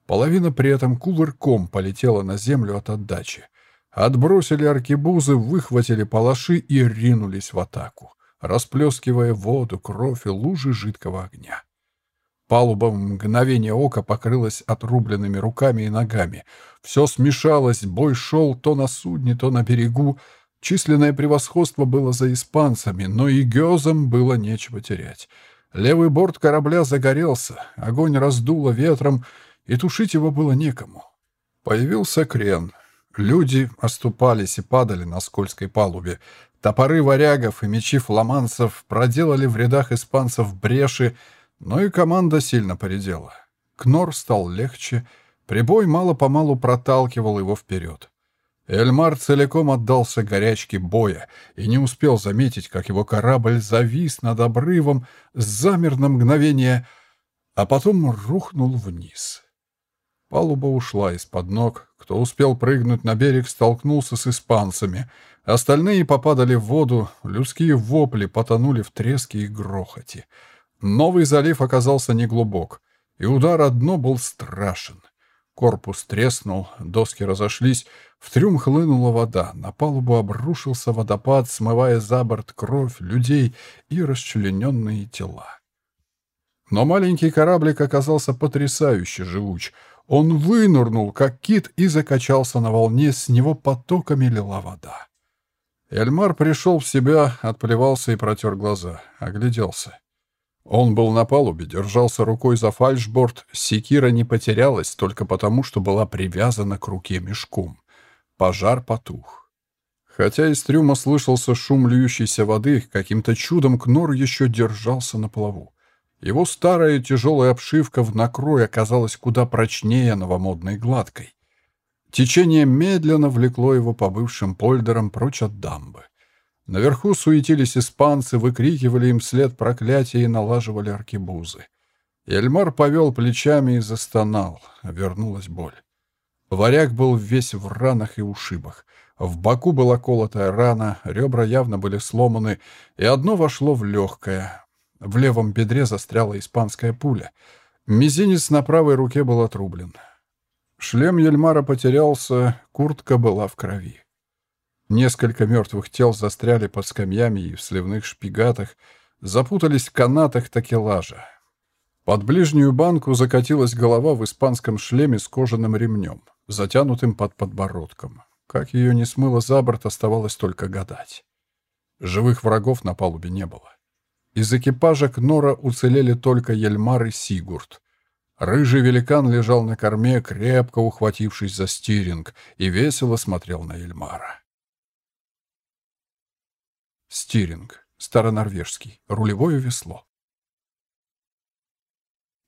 Speaker 1: половина при этом кувырком полетела на землю от отдачи. Отбросили аркебузы, выхватили палаши и ринулись в атаку, расплескивая воду, кровь и лужи жидкого огня. Палуба в мгновение ока покрылась отрубленными руками и ногами. Все смешалось, бой шел то на судне, то на берегу. Численное превосходство было за испанцами, но и гёзам было нечего терять. Левый борт корабля загорелся, огонь раздуло ветром, и тушить его было некому. Появился крен. Люди оступались и падали на скользкой палубе. Топоры варягов и мечи фламанцев проделали в рядах испанцев бреши, но и команда сильно поредела. Кнор стал легче, прибой мало-помалу проталкивал его вперед. Эльмар целиком отдался горячке боя и не успел заметить, как его корабль завис над обрывом, замер на мгновение, а потом рухнул вниз. Палуба ушла из-под ног. Кто успел прыгнуть на берег, столкнулся с испанцами. Остальные попадали в воду, людские вопли потонули в треске и грохоте. Новый залив оказался неглубок, и удар одно был страшен. Корпус треснул, доски разошлись, в трюм хлынула вода, на палубу обрушился водопад, смывая за борт кровь людей и расчлененные тела. Но маленький кораблик оказался потрясающе живуч. Он вынырнул, как кит, и закачался на волне, с него потоками лила вода. Эльмар пришел в себя, отплевался и протер глаза, огляделся. Он был на палубе, держался рукой за фальшборд, секира не потерялась только потому, что была привязана к руке мешком. Пожар потух. Хотя из трюма слышался шум льющейся воды, каким-то чудом Кнор еще держался на плаву. Его старая тяжелая обшивка в накрой оказалась куда прочнее новомодной гладкой. Течение медленно влекло его по бывшим польдерам прочь от дамбы. Наверху суетились испанцы, выкрикивали им след проклятия и налаживали аркебузы. Эльмар повел плечами и застонал. Вернулась боль. Варяг был весь в ранах и ушибах. В боку была колотая рана, ребра явно были сломаны, и одно вошло в легкое. В левом бедре застряла испанская пуля. Мизинец на правой руке был отрублен. Шлем Ельмара потерялся, куртка была в крови. Несколько мертвых тел застряли под скамьями и в сливных шпигатах, запутались в канатах такелажа. Под ближнюю банку закатилась голова в испанском шлеме с кожаным ремнем, затянутым под подбородком. Как ее не смыло за борт, оставалось только гадать. Живых врагов на палубе не было. Из экипажа Кнора уцелели только Ельмар и Сигурд. Рыжий великан лежал на корме, крепко ухватившись за стиринг, и весело смотрел на Ельмара. Стиринг. Старонорвежский. Рулевое весло.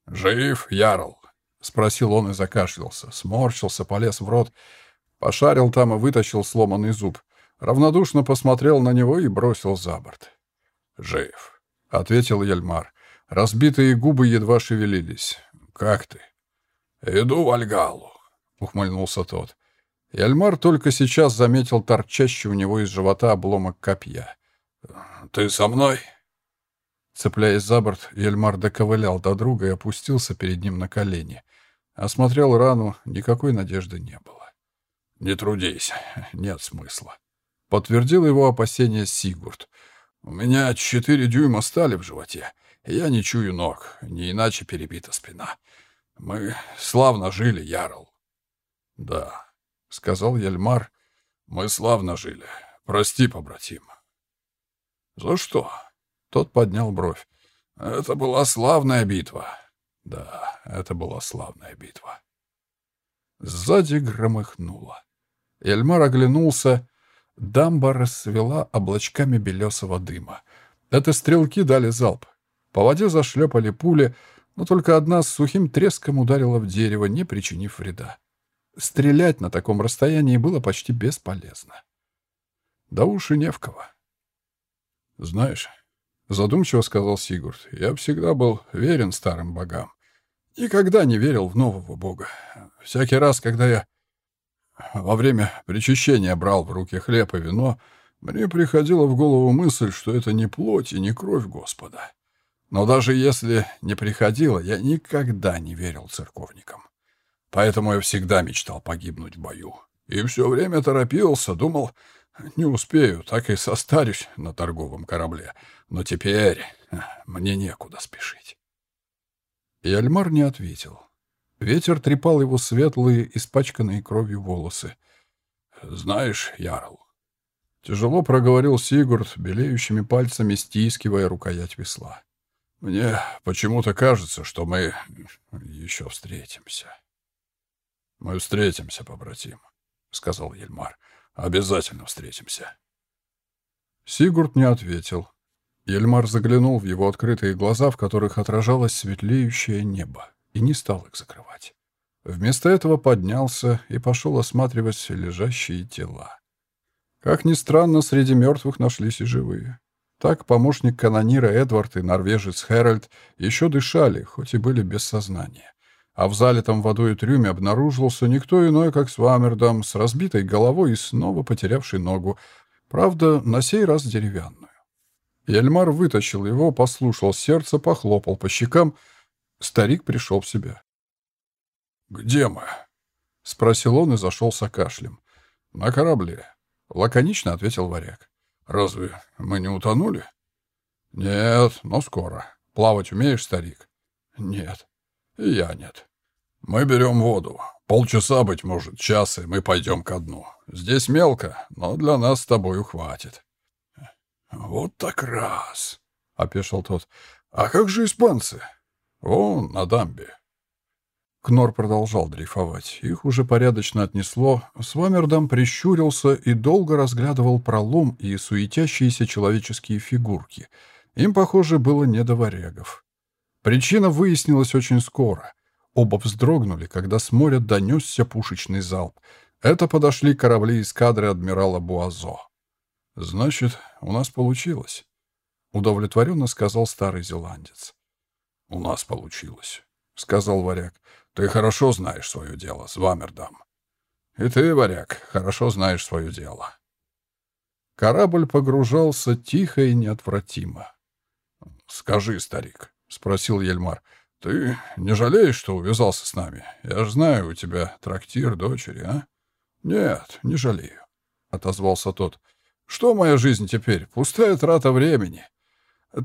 Speaker 2: «Жив, Ярл?» — спросил он и закашлялся. Сморщился, полез в рот,
Speaker 1: пошарил там и вытащил сломанный зуб. Равнодушно посмотрел на него и бросил за борт.
Speaker 2: «Жив», —
Speaker 1: ответил Ельмар. Разбитые губы едва шевелились. «Как ты?»
Speaker 2: «Иду в Альгалу», —
Speaker 1: ухмыльнулся тот. Яльмар только сейчас заметил торчащий у него из живота обломок копья.
Speaker 2: «Ты со мной?»
Speaker 1: Цепляясь за борт, Ельмар доковылял до друга и опустился перед ним на колени. Осмотрел рану, никакой надежды не было.
Speaker 2: не трудись, [LAUGHS] нет смысла.
Speaker 1: Подтвердил его опасение Сигурд.
Speaker 2: У меня четыре дюйма стали в животе, я не чую ног, не иначе перебита спина. Мы славно жили, Ярл.
Speaker 1: Да, сказал Ельмар, мы славно жили. Прости, побратим.
Speaker 2: За что?
Speaker 1: Тот поднял бровь.
Speaker 2: Это была славная битва.
Speaker 1: Да, это была славная битва. Сзади громыхнуло. Эльмар оглянулся. Дамба расцвела облачками белесого дыма. Это стрелки дали залп. По воде зашлепали пули, но только одна с сухим треском ударила в дерево, не причинив вреда. Стрелять на таком расстоянии было почти бесполезно. Да уж и не в кого. «Знаешь, — задумчиво сказал Сигурд, — я всегда был верен старым богам. Никогда не верил в нового бога. Всякий раз, когда я во время причащения брал в руки хлеб и вино, мне приходила в голову мысль, что это не плоть и не кровь Господа. Но даже если не приходило, я никогда не верил церковникам. Поэтому я всегда мечтал погибнуть в бою. И все время торопился, думал, не успею, так и состарюсь на торговом корабле. Но теперь мне некуда спешить. И Альмар не ответил. Ветер трепал его светлые, испачканные кровью волосы. «Знаешь, Ярл...» Тяжело проговорил Сигурд, белеющими пальцами стискивая рукоять весла. «Мне почему-то кажется, что мы еще встретимся». «Мы встретимся, побратим», — сказал Ельмар. «Обязательно встретимся». Сигурд не ответил. Ельмар заглянул в его открытые глаза, в которых отражалось светлеющее небо, и не стал их закрывать. Вместо этого поднялся и пошел осматривать лежащие тела. Как ни странно, среди мертвых нашлись и живые. Так помощник канонира Эдвард и норвежец Хэральд еще дышали, хоть и были без сознания. А в залитом водой трюме обнаружился никто иной, как Свамердам, с разбитой головой и снова потерявший ногу, правда, на сей раз деревянную. Эльмар вытащил его, послушал сердце, похлопал по щекам. Старик пришел в себя.
Speaker 2: «Где мы?»
Speaker 1: — спросил он и зашелся кашлем. «На корабле», — лаконично ответил варяг.
Speaker 2: «Разве мы не утонули?»
Speaker 1: «Нет, но скоро. Плавать умеешь, старик?»
Speaker 2: «Нет».
Speaker 1: «И я нет».
Speaker 2: «Мы берем воду. Полчаса, быть может, час, и мы пойдем ко дну. Здесь мелко, но для нас с тобою хватит».
Speaker 1: «Вот так раз!» — опешил тот. «А как же испанцы?»
Speaker 2: «Вон, на дамбе».
Speaker 1: Кнор продолжал дрейфовать. Их уже порядочно отнесло. Свамердам прищурился и долго разглядывал пролом и суетящиеся человеческие фигурки. Им, похоже, было не до варягов. Причина выяснилась очень скоро. Оба вздрогнули, когда с моря донесся пушечный залп. Это подошли корабли эскадры адмирала Буазо. «Значит, у нас получилось», — удовлетворенно сказал старый зеландец.
Speaker 2: «У нас получилось», — сказал варяг. «Ты хорошо знаешь свое дело, Свамердам.
Speaker 1: И ты, варяг, хорошо знаешь свое дело». Корабль погружался тихо и неотвратимо.
Speaker 2: «Скажи, старик», — спросил Ельмар, — «ты не жалеешь, что увязался с нами? Я ж знаю, у тебя трактир дочери, а?»
Speaker 1: «Нет, не жалею», — отозвался тот. Что моя жизнь теперь? Пустая трата времени.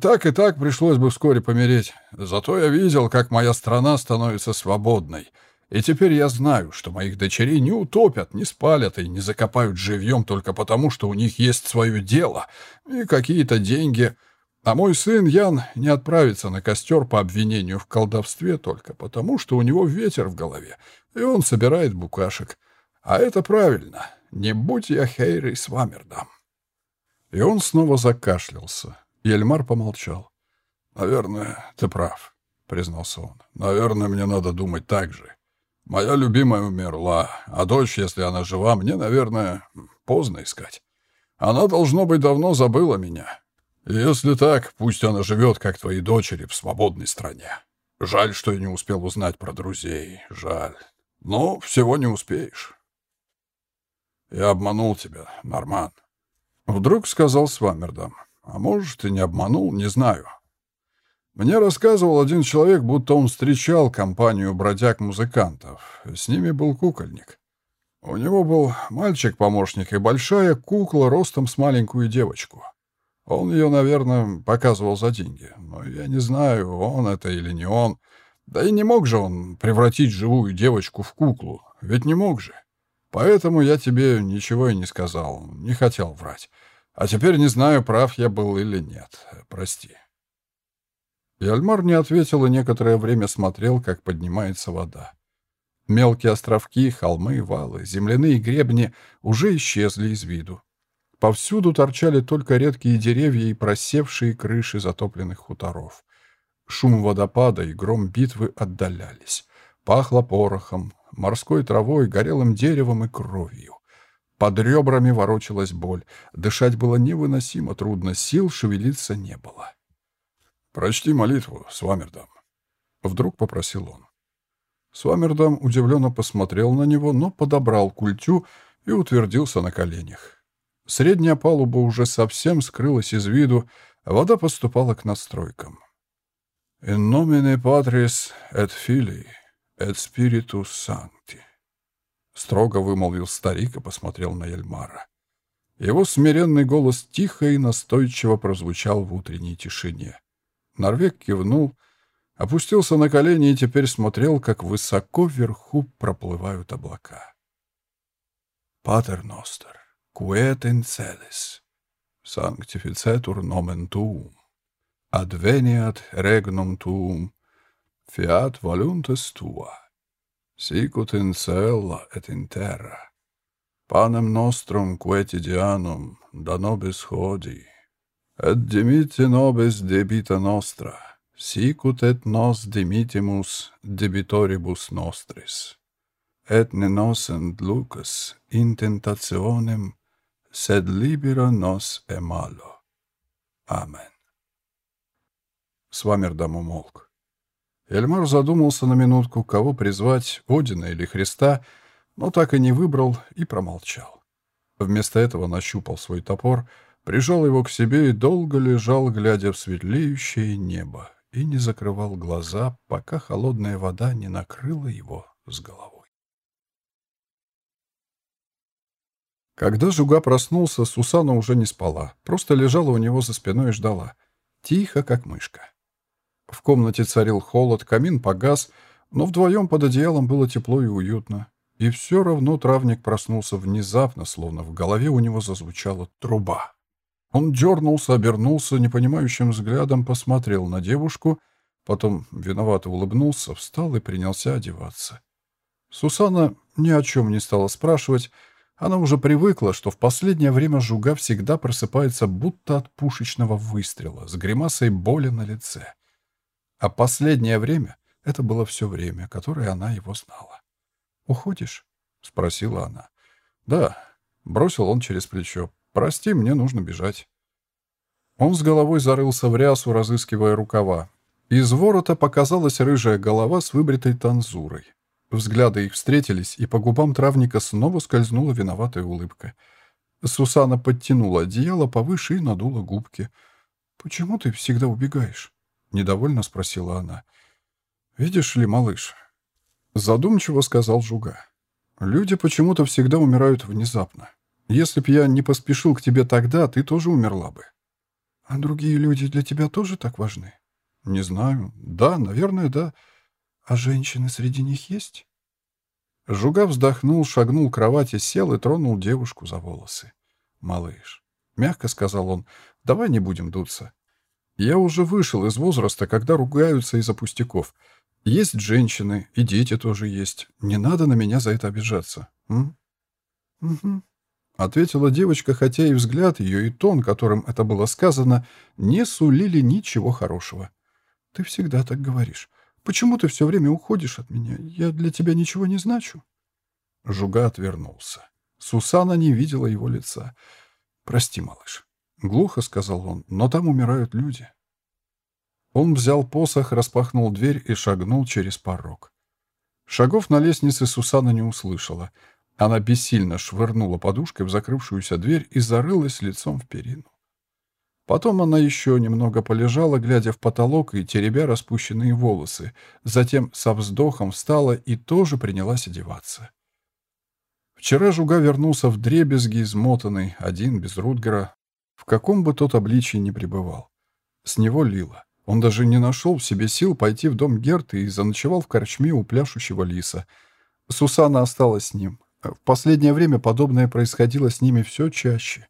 Speaker 1: Так и так пришлось бы вскоре помереть. Зато я видел, как моя страна становится свободной. И теперь я знаю, что моих дочерей не утопят, не спалят и не закопают живьем только потому, что у них есть свое дело и какие-то деньги. А мой сын Ян не отправится на костер по обвинению в колдовстве только потому, что у него ветер в голове, и он собирает букашек. А это правильно. Не будь я Хейрой Свамердам. И он снова закашлялся. И помолчал.
Speaker 2: «Наверное, ты прав», — признался он. «Наверное, мне надо думать так же. Моя любимая умерла, а дочь, если она жива, мне, наверное, поздно искать. Она, должно быть, давно забыла меня. Если так, пусть она живет, как твои дочери, в свободной стране. Жаль, что я не успел узнать про друзей. Жаль. Но всего не успеешь. Я обманул тебя, Норман.
Speaker 1: Вдруг сказал Свамердам. А может, и не обманул, не знаю. Мне рассказывал один человек, будто он встречал компанию бродяг-музыкантов. С ними был кукольник.
Speaker 2: У него был мальчик-помощник и большая кукла ростом с маленькую девочку. Он ее, наверное, показывал за деньги. Но я не знаю, он это или не он. Да и не мог же он превратить живую девочку в куклу. Ведь не мог же. Поэтому я тебе ничего и не сказал. Не хотел врать. А теперь не знаю, прав я был или нет. Прости. Яльмар не ответил и некоторое время смотрел, как поднимается вода. Мелкие островки, холмы, валы, земляные гребни уже исчезли из виду. Повсюду торчали только редкие деревья и просевшие крыши затопленных хуторов. Шум водопада и гром битвы отдалялись. Пахло порохом, морской травой, горелым деревом и кровью. Под ребрами ворочалась боль. Дышать было невыносимо трудно, сил шевелиться не было. «Прочти молитву, Свамердам», — вдруг попросил он. Свамердам удивленно посмотрел на него, но подобрал культю и утвердился на коленях. Средняя палуба уже совсем скрылась из виду, а вода поступала к настройкам. «In nomine Patris et Filii et Spiritus Sancti», — строго вымолвил старик и посмотрел на Эльмара. Его смиренный голос тихо и настойчиво прозвучал в утренней тишине. Норвег кивнул, опустился на колени и теперь смотрел, как высоко вверху проплывают облака. «Патер Ностер, quet in celis, sanctificetur nomen tuum, adveniat regnum tuum, fiat voluntas tua, sicut in cella et in terra. Panem nostrum quotidianum da nobis hodii, et dimitte nobis debita nostra, sicut et nos dimitimus debitoribus nostris. Et ne nos Lucas in tentationem, sed libera nos e malo. Амен. Свамердам умолк. Эльмар задумался на минутку, кого призвать, Одина или Христа, но так и не выбрал и промолчал. Вместо этого нащупал свой топор, прижал его к себе и долго лежал, глядя в светлеющее небо, и не закрывал глаза, пока холодная вода не накрыла его с головой. Когда Жуга проснулся, Сусана уже не спала, просто лежала у него за спиной и ждала. Тихо, как мышка. В комнате царил холод, камин погас, но вдвоем под одеялом было тепло и уютно. И все равно травник проснулся внезапно, словно в голове у него зазвучала труба. Он дернулся, обернулся, непонимающим взглядом посмотрел на девушку, потом виновато улыбнулся, встал и принялся одеваться. Сусана ни о чем не стала спрашивать, она уже привыкла, что в последнее время Жуга всегда просыпается будто от пушечного выстрела, с гримасой боли на лице. А последнее время — это было все время, которое она его знала. «Уходишь?» — спросила она. «Да», — бросил он через плечо. «Прости, мне нужно бежать». Он с головой зарылся в рясу, разыскивая рукава. Из ворота показалась рыжая голова с выбритой танзурой. Взгляды их встретились, и по губам травника снова скользнула виноватая улыбка. Сусана подтянула одеяло повыше и надула губки. «Почему ты всегда убегаешь?» — недовольно спросила она. «Видишь ли, малыш?» Задумчиво сказал Жуга. «Люди почему-то всегда умирают внезапно. Если б я не поспешил к тебе тогда, ты тоже умерла бы». «А другие люди для тебя тоже так важны?» «Не знаю. Да, наверное, да. «А женщины среди них есть?» Жуга вздохнул, шагнул к кровати, сел и тронул девушку за волосы. «Малыш», — мягко сказал он, — «давай не будем дуться. Я уже вышел из возраста, когда ругаются из-за пустяков. Есть женщины, и дети тоже есть. Не надо на меня за это обижаться. М? Угу. Ответила девочка, хотя и взгляд ее, и тон, которым это было сказано, не сулили ничего хорошего. Ты всегда так говоришь. Почему ты все время уходишь от меня? Я для тебя ничего не значу?» Жуга отвернулся. Сусана не видела его лица. «Прости, малыш», — глухо сказал он, — «но там умирают люди». Он взял посох, распахнул дверь и шагнул через порог. Шагов на лестнице Сусана не услышала. Она бессильно швырнула подушкой в закрывшуюся дверь и зарылась лицом в перину. Потом она еще немного полежала, глядя в потолок и теребя распущенные волосы. Затем со вздохом встала и тоже принялась одеваться.
Speaker 1: Вчера Жуга вернулся в дребезги, измотанный, один, без Рутгера, в каком бы тот обличии ни пребывал. С него лило. Он даже не нашел в себе сил пойти в дом Герты и заночевал в корчме у пляшущего лиса. Сусана осталась с ним. В последнее время подобное происходило с ними все чаще.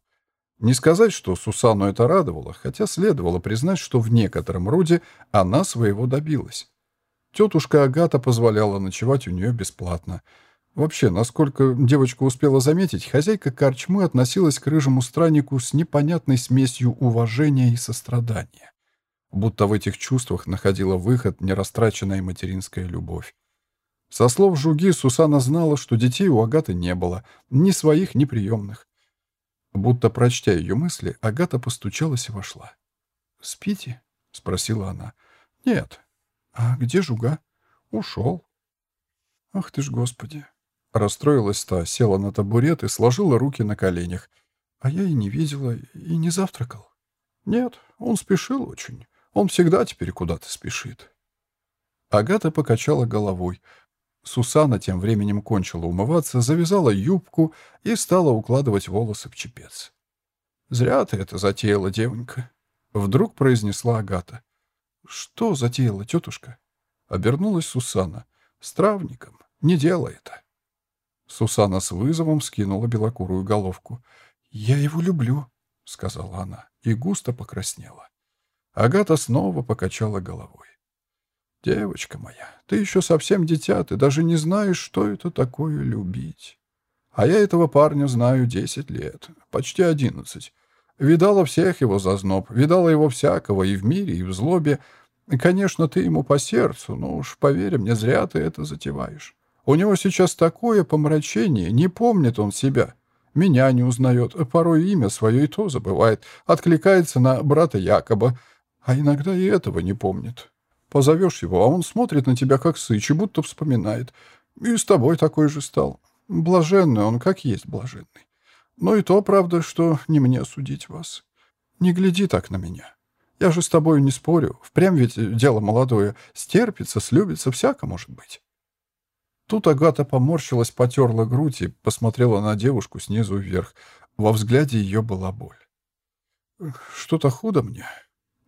Speaker 1: Не сказать, что Сусану это радовало, хотя следовало признать, что в некотором роде она своего добилась. Тетушка Агата позволяла ночевать у нее бесплатно. Вообще, насколько девочка успела заметить, хозяйка корчмы относилась к рыжему страннику с непонятной смесью уважения и сострадания будто в этих чувствах находила выход нерастраченная материнская любовь. Со слов Жуги Сусана знала, что детей у Агаты не было, ни своих, ни приемных. Будто прочтя ее мысли, Агата постучалась и вошла. «Спите?» — спросила она. «Нет». «А где Жуга?» «Ушел». «Ах ты ж, Господи!» Расстроилась та, села на табурет и сложила руки на коленях. «А я и не видела, и не завтракал». «Нет, он спешил очень. Он всегда теперь куда-то спешит. Агата покачала головой. Сусана тем временем кончила умываться, завязала юбку и стала укладывать волосы в чепец. «Зря ты это затеяла, девонька», — вдруг произнесла Агата. «Что затеяла, тетушка?» Обернулась Сусана. «С травником. Не делай это». Сусана с вызовом скинула белокурую головку. «Я его люблю», — сказала она, и густо покраснела. Агата снова покачала головой. «Девочка моя, ты еще совсем дитя, ты даже не знаешь, что это такое любить. А я этого парня знаю десять лет, почти одиннадцать. Видала всех его зазноб, видала его всякого и в мире, и в злобе. Конечно, ты ему по сердцу, но уж поверь мне, зря ты это затеваешь. У него сейчас такое помрачение, не помнит он себя. Меня не узнает, порой имя свое и то забывает, откликается на брата Якоба, а иногда и этого не помнит. Позовешь его, а он смотрит на тебя как сыч и будто вспоминает. И с тобой такой же стал. Блаженный он, как есть блаженный. Но и то правда, что не мне судить вас. Не гляди так на меня. Я же с тобою не спорю. Впрямь ведь дело молодое. Стерпится, слюбится, всяко может быть. Тут Агата поморщилась, потерла грудь и посмотрела на девушку снизу вверх. Во взгляде ее была боль. «Что-то худо мне»,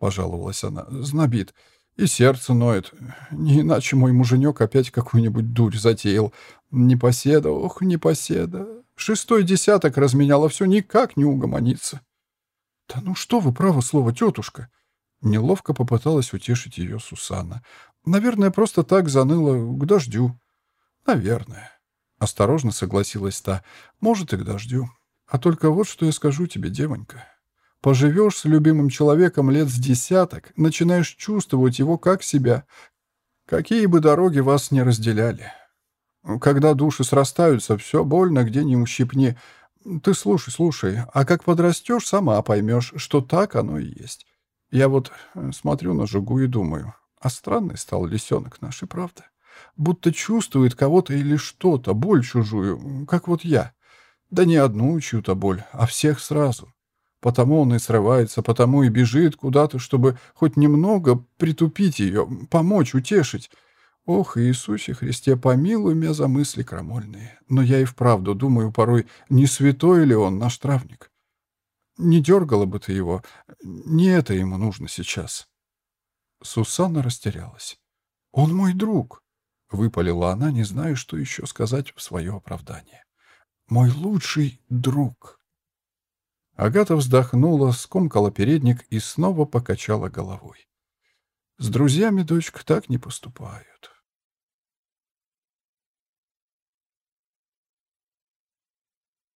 Speaker 1: пожаловалась она. «Знобит. И сердце ноет. Не иначе мой муженек опять какую-нибудь дурь затеял. Непоседа, ох, непоседа. Шестой десяток разменяла, все никак не угомонится». «Да ну что вы, право слово, тетушка!» Неловко попыталась утешить ее Сусанна. «Наверное, просто так заныло к дождю». «Наверное». Осторожно согласилась та. «Может, и к дождю. А только вот что я скажу тебе, девонька. Поживешь с любимым человеком лет с десяток, начинаешь чувствовать его как себя, какие бы дороги вас не разделяли. Когда души срастаются, все больно, где ни ущипни. Ты слушай, слушай, а как подрастешь, сама поймешь, что так оно и есть. Я вот э, смотрю на Жугу и думаю, а странный стал лисенок нашей, правда? Будто чувствует кого-то или что-то, боль чужую, как вот я. Да не одну чью-то боль, а всех сразу. Потому он и срывается, потому и бежит куда-то, чтобы хоть немного притупить ее, помочь, утешить. Ох, Иисусе Христе, помилуй меня за мысли крамольные. Но я и вправду думаю порой, не святой ли он, наш травник? Не дергала бы ты его, не это ему нужно сейчас. Сусанна растерялась. «Он мой друг», — выпалила она, не зная, что еще сказать в свое оправдание. «Мой лучший друг». Агата вздохнула, скомкала передник и снова покачала головой. «С друзьями, дочка, так не поступают.